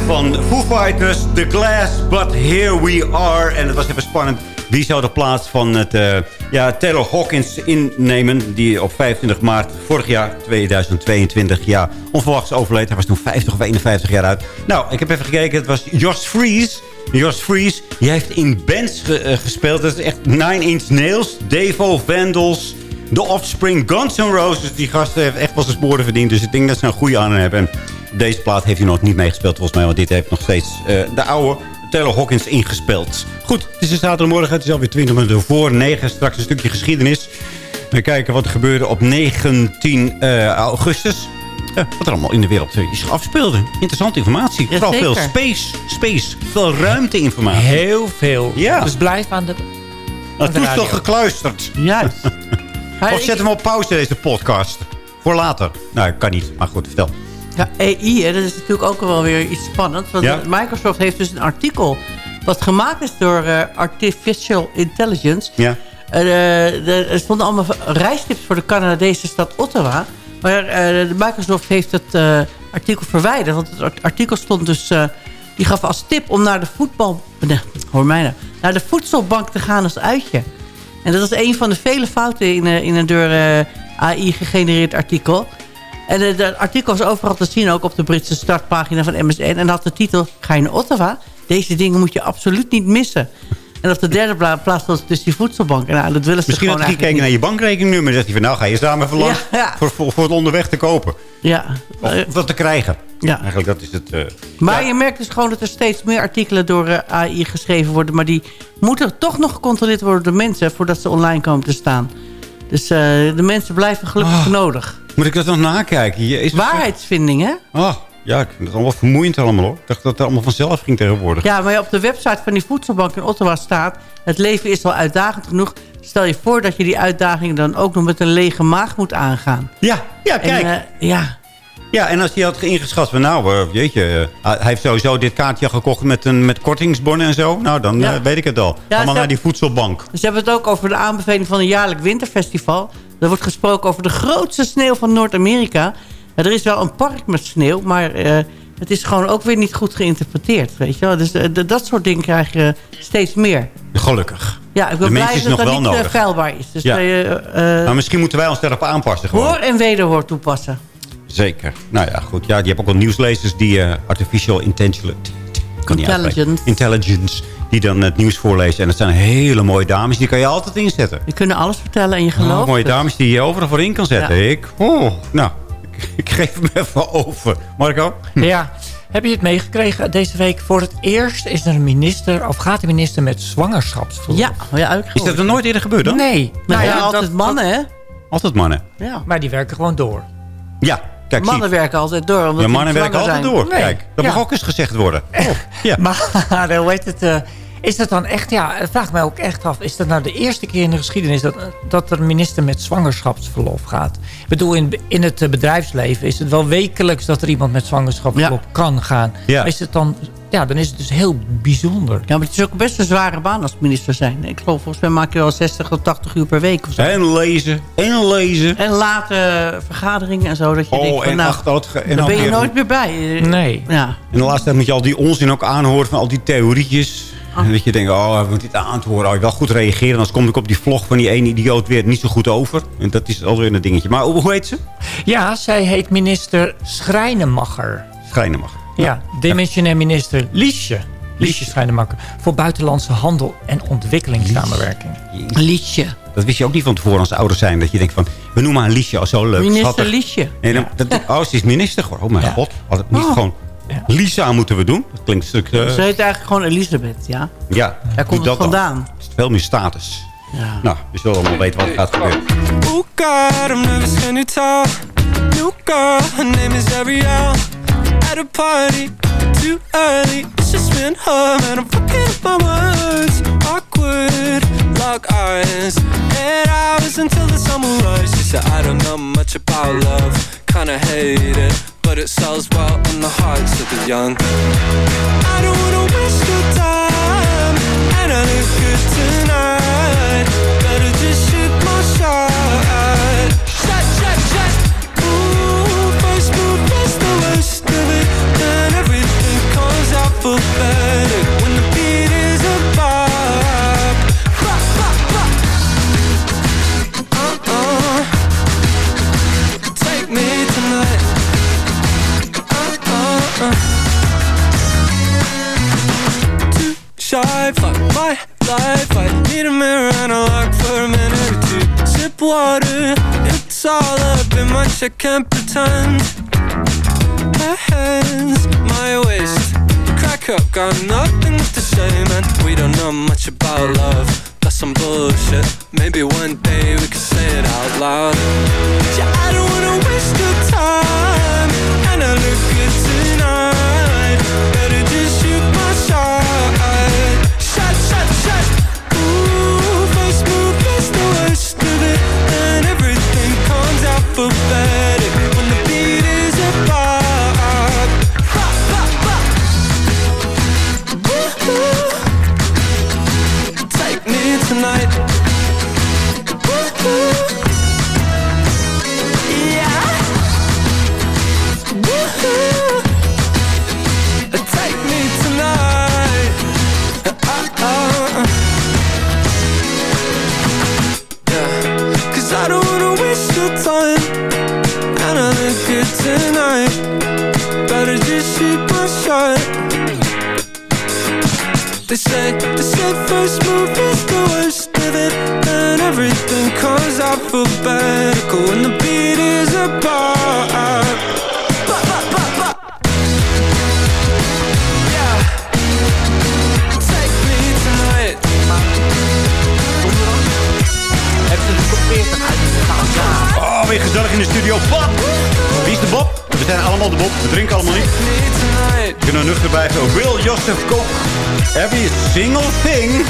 Speaker 4: van Foo Fighters, The Glass, But Here We Are. En het was even spannend. Wie zou de plaats van het, eh, ja, Taylor Hawkins innemen... die op 25 maart vorig jaar, 2022, ja, onverwachts overleed. Hij was toen 50 of 51 jaar oud. Nou, ik heb even gekeken. Het was Josh Fries. Josh Fries, die heeft in bands eh, gespeeld. Dat is echt Nine Inch Nails, Devo, Vandals... The Offspring, Guns N' Roses. Die gast heeft echt wel zijn sporen verdiend. Dus ik denk dat ze een goede aan hebben. Deze plaat heeft hij nog niet meegespeeld volgens mij. Want dit heeft nog steeds eh, de oude Taylor Hawkins ingespeeld. Goed, het is een zaterdagmorgen. Het is alweer 20 minuten voor 9. Straks een stukje geschiedenis. We kijken wat er gebeurde op 19 eh, augustus. Wat er allemaal in de wereld eh, is afspeelde. Interessante informatie.
Speaker 5: Ja,
Speaker 4: Vooral veel space, space. Veel ruimteinformatie.
Speaker 5: Heel veel.
Speaker 4: Ja.
Speaker 5: Dus blijf aan de,
Speaker 4: Het toestel
Speaker 5: radio.
Speaker 4: gekluisterd.
Speaker 6: Juist. <laughs>
Speaker 4: Of zet hem op pauze, deze podcast. Voor later. Nou, kan niet. Maar goed, vertel.
Speaker 6: Ja, AI, hè, dat is natuurlijk ook wel weer iets spannends. Want
Speaker 4: Ja.
Speaker 6: Microsoft heeft dus een artikel... wat gemaakt is door eh, Artificial Intelligence.
Speaker 4: Ja.
Speaker 6: Eh, er stonden allemaal reistips voor de Canadese stad Ottawa. Maar de Microsoft heeft het artikel verwijderd. Want het art- artikel stond dus... die gaf als tip om naar de voetbal... Nee, hoor mij nou. Naar de voedselbank te gaan als uitje. En dat is een van de vele fouten in, in een door eh, AI gegenereerd artikel. En eh, dat artikel is overal te zien, ook op de Britse startpagina van MSN. En had de titel, ga je naar Ottawa? Deze dingen moet je absoluut niet missen. En op de derde pla- plaats was dus die voedselbank. En nou, dat willen ze
Speaker 4: Misschien had
Speaker 6: gewoon
Speaker 4: hij gekeken naar je bankrekeningnummer. En zegt hij van, nou ga je
Speaker 6: Ja, ja.
Speaker 4: Voor, voor, voor het onderweg te kopen.
Speaker 6: Ja.
Speaker 4: Of wat te krijgen.
Speaker 6: Ja.
Speaker 4: Eigenlijk dat is het... eh,
Speaker 6: Maar je merkt dus gewoon dat er steeds meer artikelen door eh, AI geschreven worden. Maar die moeten toch nog gecontroleerd worden door mensen... voordat ze online komen te staan. Dus eh, de mensen blijven gelukkig nodig.
Speaker 4: Moet ik dat nog nakijken? Je, is
Speaker 6: Waarheidsvinding, hè?
Speaker 4: Oh, ja, ik vind het allemaal vermoeiend allemaal hoor. Ik dacht dat het allemaal vanzelf ging tegenwoordig.
Speaker 6: Ja, maar op de website van die voedselbank in Ottawa staat... het leven is al uitdagend genoeg. Stel je voor dat je die uitdaging dan ook nog met een lege maag moet aangaan.
Speaker 4: Ja, ja kijk.
Speaker 6: En, eh, ja.
Speaker 4: Ja, en als hij had ingeschat van nou, eh, jeetje, eh, hij heeft sowieso dit kaartje gekocht met, een, met kortingsbonnen en zo. Nou, dan
Speaker 6: Ja.
Speaker 4: weet ik het al.
Speaker 6: Ja,
Speaker 4: allemaal naar die voedselbank.
Speaker 6: Ze hebben het ook over de aanbeveling van een jaarlijk winterfestival. Er wordt gesproken over de grootste sneeuw van Noord-Amerika. Er is wel een park met sneeuw, maar eh, het is gewoon ook weer niet goed geïnterpreteerd. Weet je wel? Dus eh, dat soort dingen krijg je steeds meer.
Speaker 4: Gelukkig.
Speaker 6: Ja, ik ben blij dat
Speaker 4: nog
Speaker 6: dat
Speaker 4: wel
Speaker 6: niet eh,
Speaker 4: nodig.
Speaker 6: is. Dus
Speaker 4: Ja. maar misschien moeten wij ons daarop aanpassen gewoon.
Speaker 6: hoor en wederhoor toepassen.
Speaker 4: Zeker. Nou ja, goed. Ja, je hebt ook wel nieuwslezers die artificial intelligence...
Speaker 6: Intelligence.
Speaker 4: Die dan het nieuws voorlezen. En dat zijn hele mooie dames. Die kan je altijd inzetten.
Speaker 6: Die kunnen alles vertellen en je gelooft
Speaker 4: Oh, mooie
Speaker 6: het.
Speaker 4: dames die je overal voor in kan zetten.
Speaker 6: Ja.
Speaker 4: Ik, oh, nou, ik, ik geef hem even over. Marco?
Speaker 5: Ja, heb je het meegekregen? Deze week voor het eerst is er een minister, of gaat de minister met zwangerschapsverlof.
Speaker 6: Ja, ja
Speaker 4: Is dat er nooit eerder gebeurd dan?
Speaker 5: Nee.
Speaker 6: Nou ja,
Speaker 5: dat-
Speaker 6: altijd mannen, hè?
Speaker 4: Altijd mannen.
Speaker 6: Ja.
Speaker 5: Maar die werken gewoon door.
Speaker 4: Ja, kijk,
Speaker 6: mannen
Speaker 4: zie.
Speaker 6: werken altijd door. Omdat
Speaker 4: Ja, mannen werken altijd
Speaker 6: zijn.
Speaker 4: door.
Speaker 5: Nee.
Speaker 4: Kijk, dat
Speaker 5: Ja.
Speaker 4: mag ook eens gezegd worden. Oh, ja. <laughs>
Speaker 5: Maar hoe heet het? eh, Is dat dan echt, ja, het vraagt mij ook echt af. Is dat nou de eerste keer in de geschiedenis dat, dat er een minister met zwangerschapsverlof gaat? Ik bedoel, in, in het bedrijfsleven is het wel wekelijks dat er iemand met zwangerschapsverlof kan gaan.
Speaker 4: Ja.
Speaker 5: Is het dan, ja, dan is het dus heel bijzonder.
Speaker 6: Ja, maar het is ook best een zware baan als minister zijn. Ik geloof, volgens mij maak je wel 60 tot 80 uur per week of zo.
Speaker 4: En lezen, en lezen.
Speaker 6: En late vergaderingen en zo. Dat je
Speaker 4: Oh,
Speaker 6: denkt van,
Speaker 4: en
Speaker 6: nou,
Speaker 4: dat en dan
Speaker 6: ben je
Speaker 4: weer-
Speaker 6: nooit meer bij.
Speaker 5: Nee.
Speaker 6: Ja.
Speaker 4: En de laatste tijd moet je al die onzin ook aanhoren van al die theorietjes. En dat je denkt, oh, ik moet dit aan te horen. Oh, wel goed reageren. Anders kom ik op die vlog van die ene idioot weer niet zo goed over. En dat is alweer een dingetje. Maar hoe heet ze?
Speaker 5: Ja, zij heet minister Schrijnemacher.
Speaker 4: Schrijnemacher.
Speaker 5: Ja, demissionair minister Liesje. Liesje Schrijnemacher. Voor buitenlandse handel en ontwikkelingssamenwerking.
Speaker 6: Liesje.
Speaker 4: Dat wist je ook niet van tevoren als ouders zijn. Dat je denkt van, we noemen haar Liesje al zo leuk.
Speaker 6: Minister
Speaker 4: schattig.
Speaker 6: Liesje.
Speaker 4: Nee, dan, dat, oh, ze is minister geworden. Oh mijn
Speaker 5: Ja.
Speaker 4: god. Niet
Speaker 6: Oh.
Speaker 4: gewoon Lisa moeten we doen? Dat klinkt een stuk... eh,
Speaker 6: Ze heet eigenlijk gewoon Elisabeth, ja.
Speaker 4: ja,
Speaker 6: Daar komt het
Speaker 4: dat dan.
Speaker 6: vandaan.
Speaker 4: Het is veel meer status.
Speaker 6: Ja.
Speaker 4: Nou, we zullen allemaal weten wat er gaat gebeuren.
Speaker 16: Oh God, I'm nervous, can you tell? New girl, her name is Ariel. At a party, too early. It's just me and her, man. I'm fucking up my words. Awkward, lock eyes. Eight hours until the sun will rise. She said, I don't know much about love. Kinda hate it, but it sells well in the hearts of the young. I don't wanna waste your time. And I look good tonight. Better just shoot shy, fuck my life. I need a mirror and a lock for a minute or two. Sip water, it's all up in my I can't pretend. My hands, my waist, crack up, got nothing to say, man. We don't know much about love. That's some bullshit. Maybe one day we could say it out loud. Yeah, I don't wanna waste your time, and I look good tonight. Better just shoot for bad They say, they say first move is the worst of it And everything comes better When the beat is a bar Bop, bop, bop, bop. Yeah. Take me tonight.
Speaker 4: Oh, weer gezellig in de studio. Bob! Wie is de Bob? We zijn allemaal de Bob. We drinken allemaal niet. We kunnen nuchter blijven. Will Joseph Cook. Every single thing.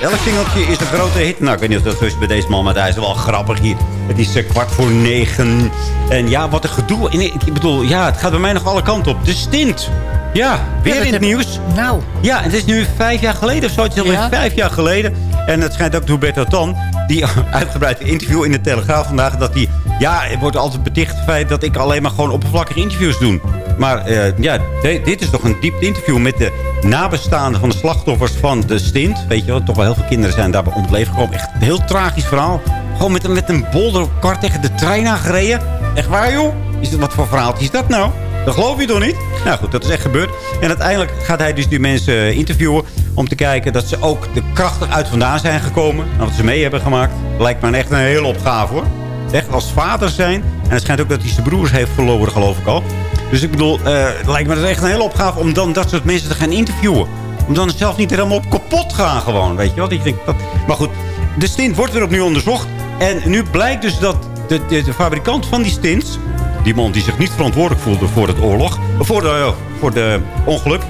Speaker 4: Elk singeltje is een grote hit. Nou, ik weet niet of dat zo is bij deze man, maar hij is wel grappig hier. Het is eh, kwart voor negen. En ja, wat een gedoe. En Ik bedoel, ja, het gaat bij mij nog alle kanten op. De stint. Ja, weer in het nieuws.
Speaker 5: Nou.
Speaker 4: Ja, het is nu vijf jaar geleden of zo. Het is alweer
Speaker 5: Ja.
Speaker 4: vijf jaar geleden. En het schijnt ook door Roberto Tan, die <laughs> uitgebreid interview in de Telegraaf vandaag, dat hij, ja, er wordt altijd beticht het feit dat ik alleen maar gewoon oppervlakkige interviews doe. Maar eh, ja, de- dit is toch een diep interview met de nabestaanden van de slachtoffers van de stint. Weet je wel, toch wel heel veel kinderen zijn daarbij om het leven gekomen. Echt een heel tragisch verhaal. Gewoon met, een- met een bolderkar tegen de trein aangereden. Echt waar, joh? Is dat, wat voor verhaaltje is dat nou? Dat geloof je toch niet? Nou goed, dat is echt gebeurd. En uiteindelijk gaat hij dus die mensen eh, interviewen... om te kijken dat ze ook er krachtig uit vandaan zijn gekomen. En wat ze mee hebben gemaakt. Lijkt me echt een hele opgave, hoor. Echt als vader zijn. En het schijnt ook dat hij zijn broers heeft verloren, geloof ik al. Dus ik bedoel, eh, lijkt me dat echt een hele opgave... om dan dat soort mensen te gaan interviewen. Om dan zelf niet helemaal op kapot gaan gewoon, weet je wat? Ik denk dat... Maar goed, de stint wordt weer opnieuw onderzocht. En nu blijkt dus dat de, de, de fabrikant van die stints... die man die zich niet verantwoordelijk voelde voor het oorlog... voor de, voor de ongeluk...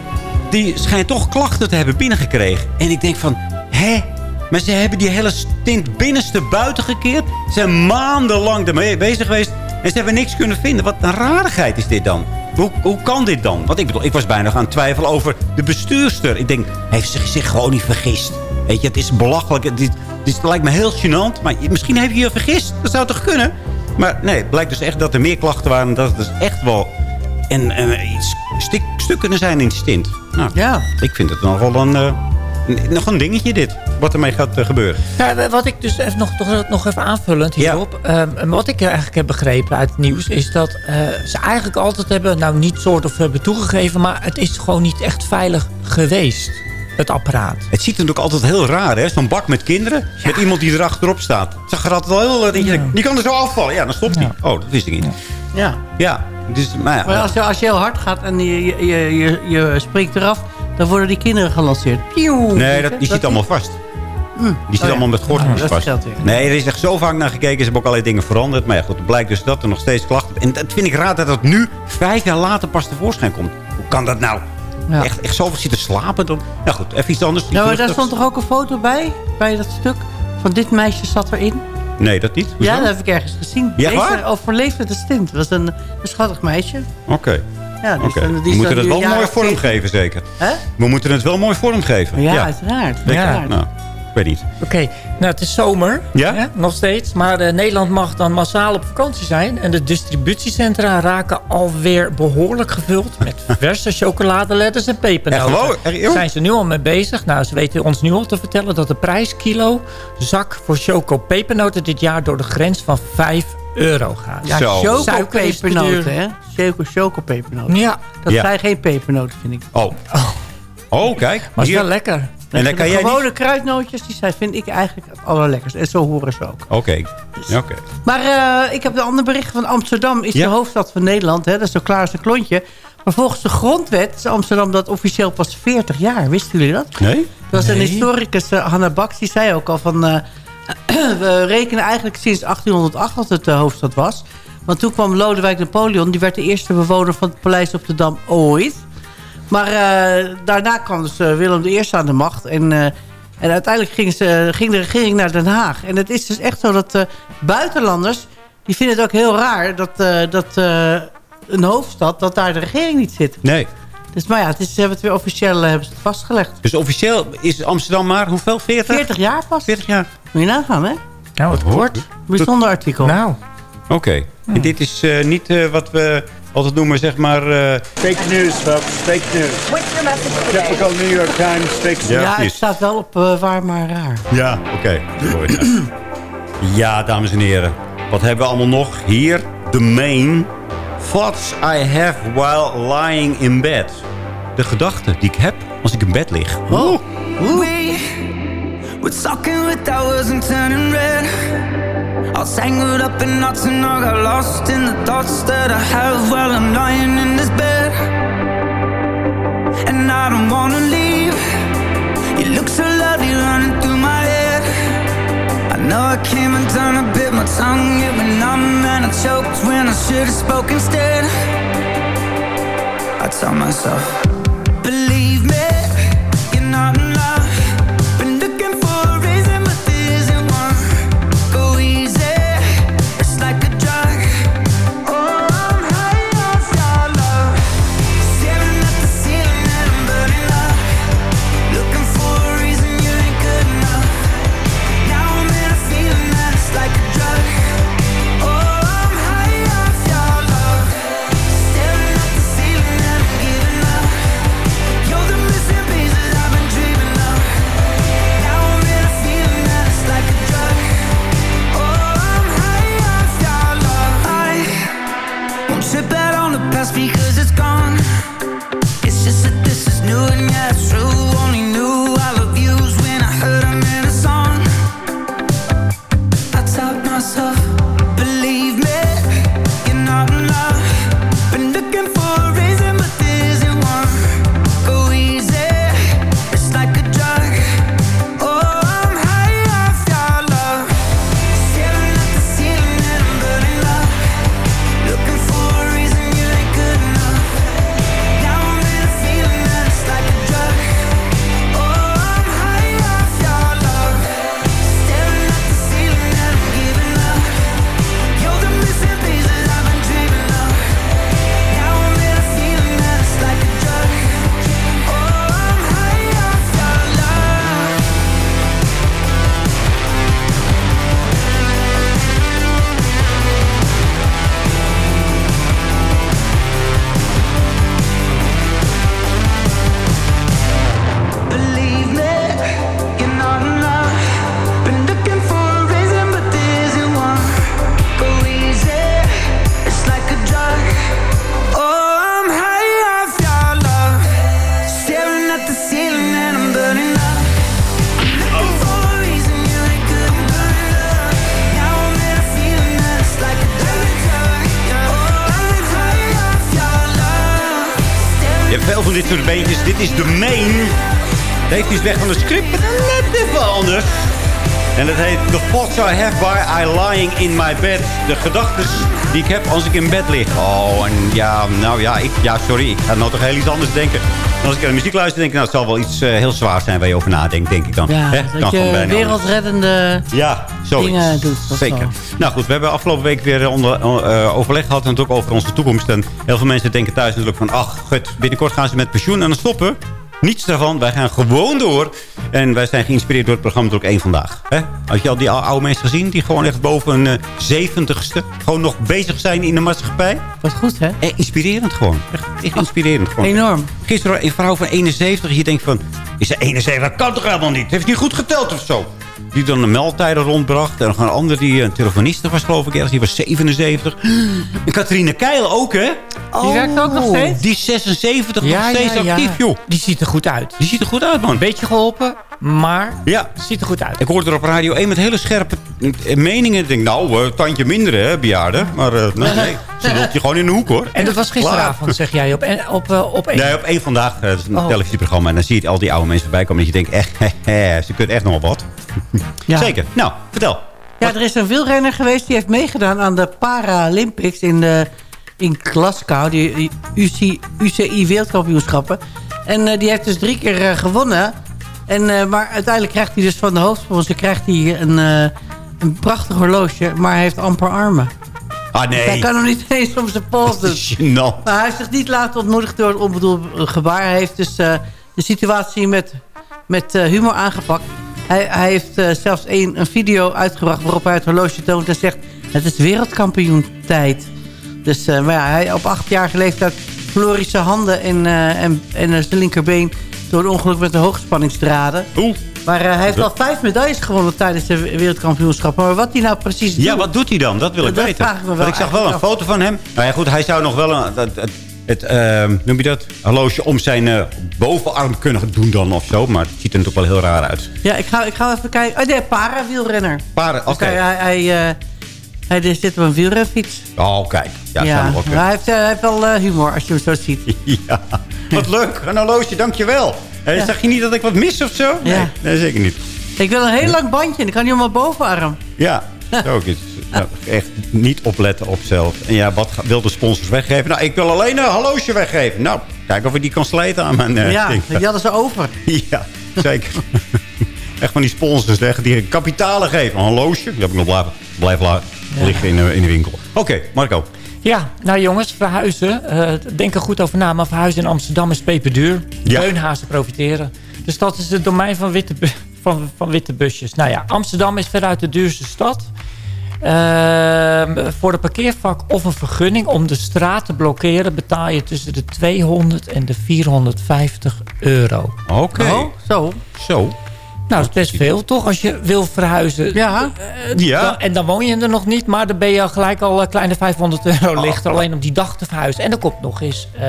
Speaker 4: die schijnt toch klachten te hebben binnengekregen. En ik denk van, hè? Maar ze hebben die hele stint binnenste buiten gekeerd. Ze zijn maandenlang ermee bezig geweest. En ze hebben niks kunnen vinden. Wat een rarigheid is dit dan. Hoe, hoe kan dit dan? Want ik bedoel, ik was bijna aan het twijfelen over de bestuurster. Ik denk, heeft ze zich gewoon niet vergist? Weet je, het is belachelijk. Het, is- het, is- lijkt me heel gênant. Maar misschien heb je je vergist. Dat zou toch kunnen? Maar nee, het blijkt dus echt dat er meer klachten waren. En dat het dus echt wel een, een, iets stuk, stuk kunnen zijn in die stint. Nou,
Speaker 6: ja.
Speaker 4: ik vind het nog wel een, eh, een- nog een dingetje dit. Wat ermee gaat eh, gebeuren.
Speaker 5: Ja, wat ik dus even nog, nog, nog even aanvullend hierop. ehm, wat ik eigenlijk heb begrepen uit het nieuws... is dat eh, ze eigenlijk altijd hebben... nou niet soort of hebben toegegeven... maar het is gewoon niet echt veilig geweest. Het apparaat.
Speaker 4: Het ziet er natuurlijk altijd heel raar, hè? Zo'n bak met kinderen. Met iemand die erachterop staat. Het zag er altijd wel heel... denk je, Die kan er zo afvallen. Ja, dan stopt hij. Oh, dat wist ik niet.
Speaker 6: Ja.
Speaker 4: Ja, dus, maar ja.
Speaker 6: Maar als je, als je heel hard gaat en je, je, je, je, je springt eraf... dan worden die kinderen gelanceerd. Pieuw.
Speaker 4: Nee, dat, die zit allemaal vast. Die zit
Speaker 6: Oh
Speaker 4: allemaal met gordels
Speaker 6: Oh, dat
Speaker 4: vast. Nee, er is echt zo vaak naar gekeken. Ze hebben ook allerlei dingen veranderd. Maar ja, goed, het blijkt dus dat er nog steeds klachten... En dat vind ik raar dat dat nu, vijf jaar later, pas tevoorschijn komt. Hoe kan dat nou?
Speaker 6: Ja.
Speaker 4: Echt, echt zoveel zitten slapen dan? Ja goed, even iets anders.
Speaker 6: Maar daar stond toch ook een foto bij? Bij dat stuk? Van dit meisje zat erin.
Speaker 4: Nee, dat niet. Hoezo?
Speaker 6: Ja, dat heb ik ergens gezien.
Speaker 4: Ja,
Speaker 6: Deze
Speaker 4: waar?
Speaker 6: overleefde de stint. Was een, een schattig meisje.
Speaker 4: Oké.
Speaker 6: Ja, dan- die
Speaker 4: We moeten het wel mooi
Speaker 6: jaren
Speaker 4: vorm
Speaker 6: zeven.
Speaker 4: geven, zeker.
Speaker 6: Hè?
Speaker 4: We moeten het wel mooi vorm geven.
Speaker 6: Ja, uiteraard. Uiteraard.
Speaker 4: Nou, ik weet niet.
Speaker 5: Oké, nou het is zomer.
Speaker 4: Ja?
Speaker 5: Hè, nog steeds. Maar eh, Nederland mag dan massaal op vakantie zijn. En de distributiecentra raken alweer behoorlijk gevuld... met <laughs> verse chocoladeletters en pepernoten.
Speaker 4: Echt?
Speaker 5: Daar zijn ze nu al mee bezig. Nou, ze weten ons nu al te vertellen dat de prijs kilo... zak voor choco pepernoten dit jaar door de grens van 5 euro gaat.
Speaker 6: Ja, chocopepernoten, hè? Choco, chocopepernoten.
Speaker 5: Ja,
Speaker 6: Dat
Speaker 4: Ja.
Speaker 6: zijn geen pepernoten, vind ik.
Speaker 4: Oh. Oh, kijk.
Speaker 5: maar het is wel lekker.
Speaker 4: En dan kan
Speaker 6: de
Speaker 4: jij niet...
Speaker 6: gewone kruidnootjes, die zijn, vind ik eigenlijk het allerlekkerst. En zo horen ze ook.
Speaker 4: Oké. Oké.
Speaker 6: Maar eh, ik heb een ander bericht van Amsterdam. Is
Speaker 4: Ja.
Speaker 6: de hoofdstad van Nederland. Hè? Dat is zo klaar als een klontje. Maar volgens de grondwet is Amsterdam dat officieel pas 40 jaar. Wisten jullie dat?
Speaker 4: Nee?
Speaker 6: Er was een historicus, uh, Hanna Baks, die zei ook al van... eh, we rekenen eigenlijk sinds 1808 dat het de hoofdstad was. Want toen kwam Lodewijk Napoleon. Die werd de eerste bewoner van het paleis op de Dam ooit. Maar eh, daarna kwam dus eh, Willem I aan de macht. En, eh, en uiteindelijk ging, ze, ging de regering naar Den Haag. En het is dus echt zo dat buitenlanders... die vinden het ook heel raar dat, dat een hoofdstad... dat daar de regering niet zit.
Speaker 4: Nee.
Speaker 6: Dus maar ja, het is, ze hebben het weer officieel hebben ze het vastgelegd.
Speaker 4: Dus officieel is Amsterdam maar hoeveel? 40?
Speaker 6: 40 jaar pas.
Speaker 4: 40 jaar.
Speaker 6: Moet je nagaan, hè?
Speaker 5: Nou, het wordt.
Speaker 6: Bijzonder artikel.
Speaker 5: Nou,
Speaker 4: Oké. En dit is eh, niet eh, wat we altijd noemen, zeg maar... eh,
Speaker 3: Fake news, folks. Fake news. Typical New York Times fake
Speaker 4: Ja,
Speaker 6: Ja, het staat wel op waar maar raar.
Speaker 4: Ja, oké. Ja, dames en heren. Wat hebben we allemaal nog? Hier, the main. Thoughts I have while lying in bed. De gedachten die ik heb als ik in bed lig. Oeh.
Speaker 14: We were talking with hours and turning red. Was tangled up in knots and I got lost in the thoughts that I have while I'm lying in this bed. And I don't wanna leave. You look so lovely running through my head. I know I came undone, I bit my tongue, it went numb and I choked when I should have spoken instead. I tell myself, believe me,
Speaker 4: is de main. Dat heeft iets weg van de script, maar net even anders. En dat heet The Thoughts I Have By I Lying In My Bed. De gedachten die ik heb als ik in bed lig. Oh, en ja, nou ja, ik, ja sorry. Ik ga nou toch heel iets anders denken. En als ik naar de muziek luister, denk ik, nou, het zal wel iets eh, heel zwaars zijn waar je over nadenkt, denk ik dan.
Speaker 6: Ja,
Speaker 4: Hè?
Speaker 6: dat
Speaker 4: Kan
Speaker 6: je wereldreddende
Speaker 4: ja,
Speaker 6: dingen doet.
Speaker 4: Zeker. Nou goed, we hebben afgelopen week weer onder, eh, overleg gehad en ook over onze toekomst. En heel veel mensen denken thuis natuurlijk van... ach, gut, binnenkort gaan ze met pensioen en dan stoppen. Niets daarvan. Wij gaan gewoon door. En wij zijn geïnspireerd door het programma ook één vandaag. Hè? Had je al die ou- oude mensen gezien? Die gewoon echt boven hun eh, zeventigste... gewoon nog bezig zijn in de maatschappij?
Speaker 6: Wat goed, hè?
Speaker 4: Eh, inspirerend gewoon. Echt, echt inspirerend gewoon.
Speaker 6: Enorm.
Speaker 4: Gisteren een vrouw van 71. Je denkt van, is ze 71? Dat kan toch helemaal niet? Heeft niet goed geteld of zo? Die dan de meldtijden rondbracht. En nog een ander die een telefoniste was, geloof ik. Ergens. Die was 77. En Keil ook, hè?
Speaker 5: Die werkt ook nog steeds?
Speaker 4: Die is 76,
Speaker 5: Ja,
Speaker 4: nog steeds
Speaker 5: ja.
Speaker 4: actief, joh.
Speaker 5: Die ziet er goed uit.
Speaker 4: Die ziet er goed uit, man.
Speaker 5: Beetje geholpen, maar
Speaker 4: Ja.
Speaker 5: ziet er goed uit.
Speaker 4: Ik hoorde er op Radio 1 met hele scherpe meningen. Ik denk, nou, eh, tandje minder, hè, bejaarden. Maar eh, nee, nee. Ze <laughs> loopt je gewoon in de hoek, hoor.
Speaker 5: En dat was gisteravond, zeg jij, op, en- op, eh, op één.
Speaker 4: Nee, op één vandaag. Dat is een
Speaker 5: Oh.
Speaker 4: televisieprogramma. En dan zie je al die oude mensen voorbij komen. Dat je denkt, echt, <laughs> hè, ze kunnen echt nog wel wat.
Speaker 6: Ja.
Speaker 4: Zeker. Nou, vertel.
Speaker 6: Ja, er is een wielrenner geweest die heeft meegedaan aan de Paralympics in, de, in Glasgow. Die UC, UCI wereldkampioenschappen. En die heeft dus drie keer gewonnen. En, eh, maar uiteindelijk krijgt hij dus van de hoofdsponsor krijgt hij een, eh, een prachtig horloge. Maar hij heeft amper armen.
Speaker 4: Ah, nee.
Speaker 6: Hij kan hem niet <laughs> eens om zijn pols doen.
Speaker 4: Gênant.
Speaker 6: Maar hij heeft zich niet laten ontmoedigen door het onbedoeld gebaar. Hij heeft dus eh, de situatie met, met humor aangepakt. Hij, hij heeft zelfs een, een video uitgebracht waarop hij het horloge toont en zegt... het is wereldkampioentijd. Dus maar ja, hij op achtjarige leeftijd verloor hij zijn handen en, en, en zijn linkerbeen... door een ongeluk met de hoogspanningsdraden.
Speaker 4: Oeh.
Speaker 6: Maar eh, hij heeft al vijf medailles gewonnen tijdens de wereldkampioenschap. Maar wat hij nou precies
Speaker 4: Ja,
Speaker 6: doet...
Speaker 4: wat doet hij dan? Dat wil ik
Speaker 6: Dat
Speaker 4: weten.
Speaker 6: vraag ik me wel
Speaker 4: Want ik zag wel een foto van hem. Nou ja, goed, hij zou nog wel een, het, het, het, ehm, noem je dat, horloge om zijn eh, bovenarm kunnen doen dan of zo. Maar het ziet er natuurlijk wel heel raar uit.
Speaker 6: Ja, ik ga, ik ga even kijken. Oh, nee, para-wielrenner.
Speaker 4: Paren, oké.
Speaker 6: Dus hij, hij, eh, hij zit op een wielrenfiets.
Speaker 4: Oh, kijk. Ja,
Speaker 6: Ja, hij heeft, hij heeft wel humor als je hem zo ziet. <laughs>
Speaker 4: Ja, <laughs> wat leuk. Een horloge, dankjewel. Eh,
Speaker 6: Ja.
Speaker 4: Zag je niet dat ik wat mis of zo? Nee,
Speaker 6: Ja.
Speaker 4: nee zeker niet.
Speaker 6: Ik wil een heel lang bandje en dan kan op mijn bovenarm.
Speaker 4: Ja, ook iets. Nou, echt niet opletten op zelf. En ja, wat wil de sponsors weggeven? Nou, ik wil alleen een horloge weggeven. Nou, kijk of ik die kan slijten aan mijn eh,
Speaker 6: ja,
Speaker 4: ding.
Speaker 6: die hadden ze over. <laughs>
Speaker 4: Ja, zeker. <laughs> echt van die sponsors weg die kapitalen geven. Een horloge, die heb ik nog blijven, blijven liggen in de winkel. Oké, Marco.
Speaker 5: Ja, nou jongens, verhuizen. Eh, denk er goed over na, maar verhuizen in Amsterdam is peperduur.
Speaker 4: Ja.
Speaker 5: Beunhazen profiteren. Dus dat is het domein van witte, <laughs> van, van witte busjes. Nou ja, Amsterdam is veruit de duurste stad. Ehm, voor een parkeervak of een vergunning om de straat te blokkeren... betaal je tussen de 200 en de 450 euro.
Speaker 4: Oké.
Speaker 6: Oh, zo.
Speaker 4: Zo.
Speaker 5: Nou, dat is best veel, toch? Als je wil verhuizen.
Speaker 6: Ja.
Speaker 5: Eh,
Speaker 4: Ja.
Speaker 5: dan- en dan woon je er nog niet, maar dan ben je al gelijk al een kleine 500 euro
Speaker 4: Oh.
Speaker 5: lichter. Alleen om die dag te verhuizen. En dan komt nog eens, eh,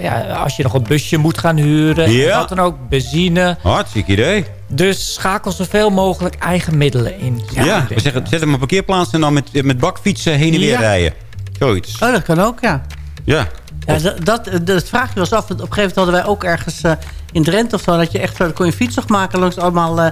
Speaker 5: ja, als je nog een busje moet gaan huren.
Speaker 4: Ja.
Speaker 5: Wat dan ook, benzine.
Speaker 4: Hartstikke idee.
Speaker 5: Dus schakel zoveel mogelijk eigen middelen in.
Speaker 4: Ja,
Speaker 5: ik
Speaker 4: we zeggen, zet hem op parkeerplaats en dan met, met bakfietsen heen en weer
Speaker 5: Ja.
Speaker 4: rijden. Zoiets.
Speaker 6: Oh, dat kan ook, ja.
Speaker 4: Ja.
Speaker 6: ja dat, dat, dat vraag je wel eens af. want Op een gegeven moment hadden wij ook ergens eh, in Drenthe of zo... dat je echt dan kon je maken langs allemaal eh,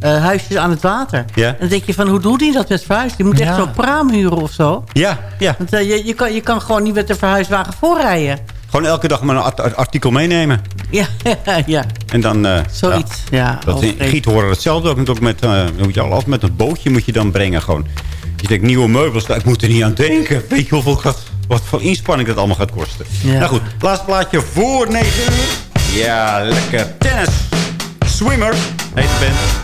Speaker 6: eh, huisjes aan het water.
Speaker 4: Ja.
Speaker 6: En dan denk je van, hoe doet hij dat met verhuizen? Die moet echt
Speaker 5: Ja.
Speaker 6: zo'n praam huren of zo.
Speaker 4: Ja, ja.
Speaker 6: Want eh, je, je, kan, je kan gewoon niet met de verhuiswagen voorrijden.
Speaker 4: Gewoon elke dag maar een art- artikel meenemen. <laughs>
Speaker 6: Ja, <laughs> ja.
Speaker 4: En dan...
Speaker 6: Zoiets, ja.
Speaker 4: Dat in
Speaker 6: overdreven.
Speaker 4: Giethoorn hetzelfde ook. met, moet je al altijd met een bootje moet je dan brengen. Gewoon. Je denkt nieuwe meubels. nou, Ik moet er niet aan denken. Weet je hoeveel, wat, wat voor inspanning dat allemaal gaat kosten.
Speaker 6: Ja.
Speaker 4: Nou goed, laatste plaatje voor 9 uur. Ja, lekker tennis. Swimmer heet band.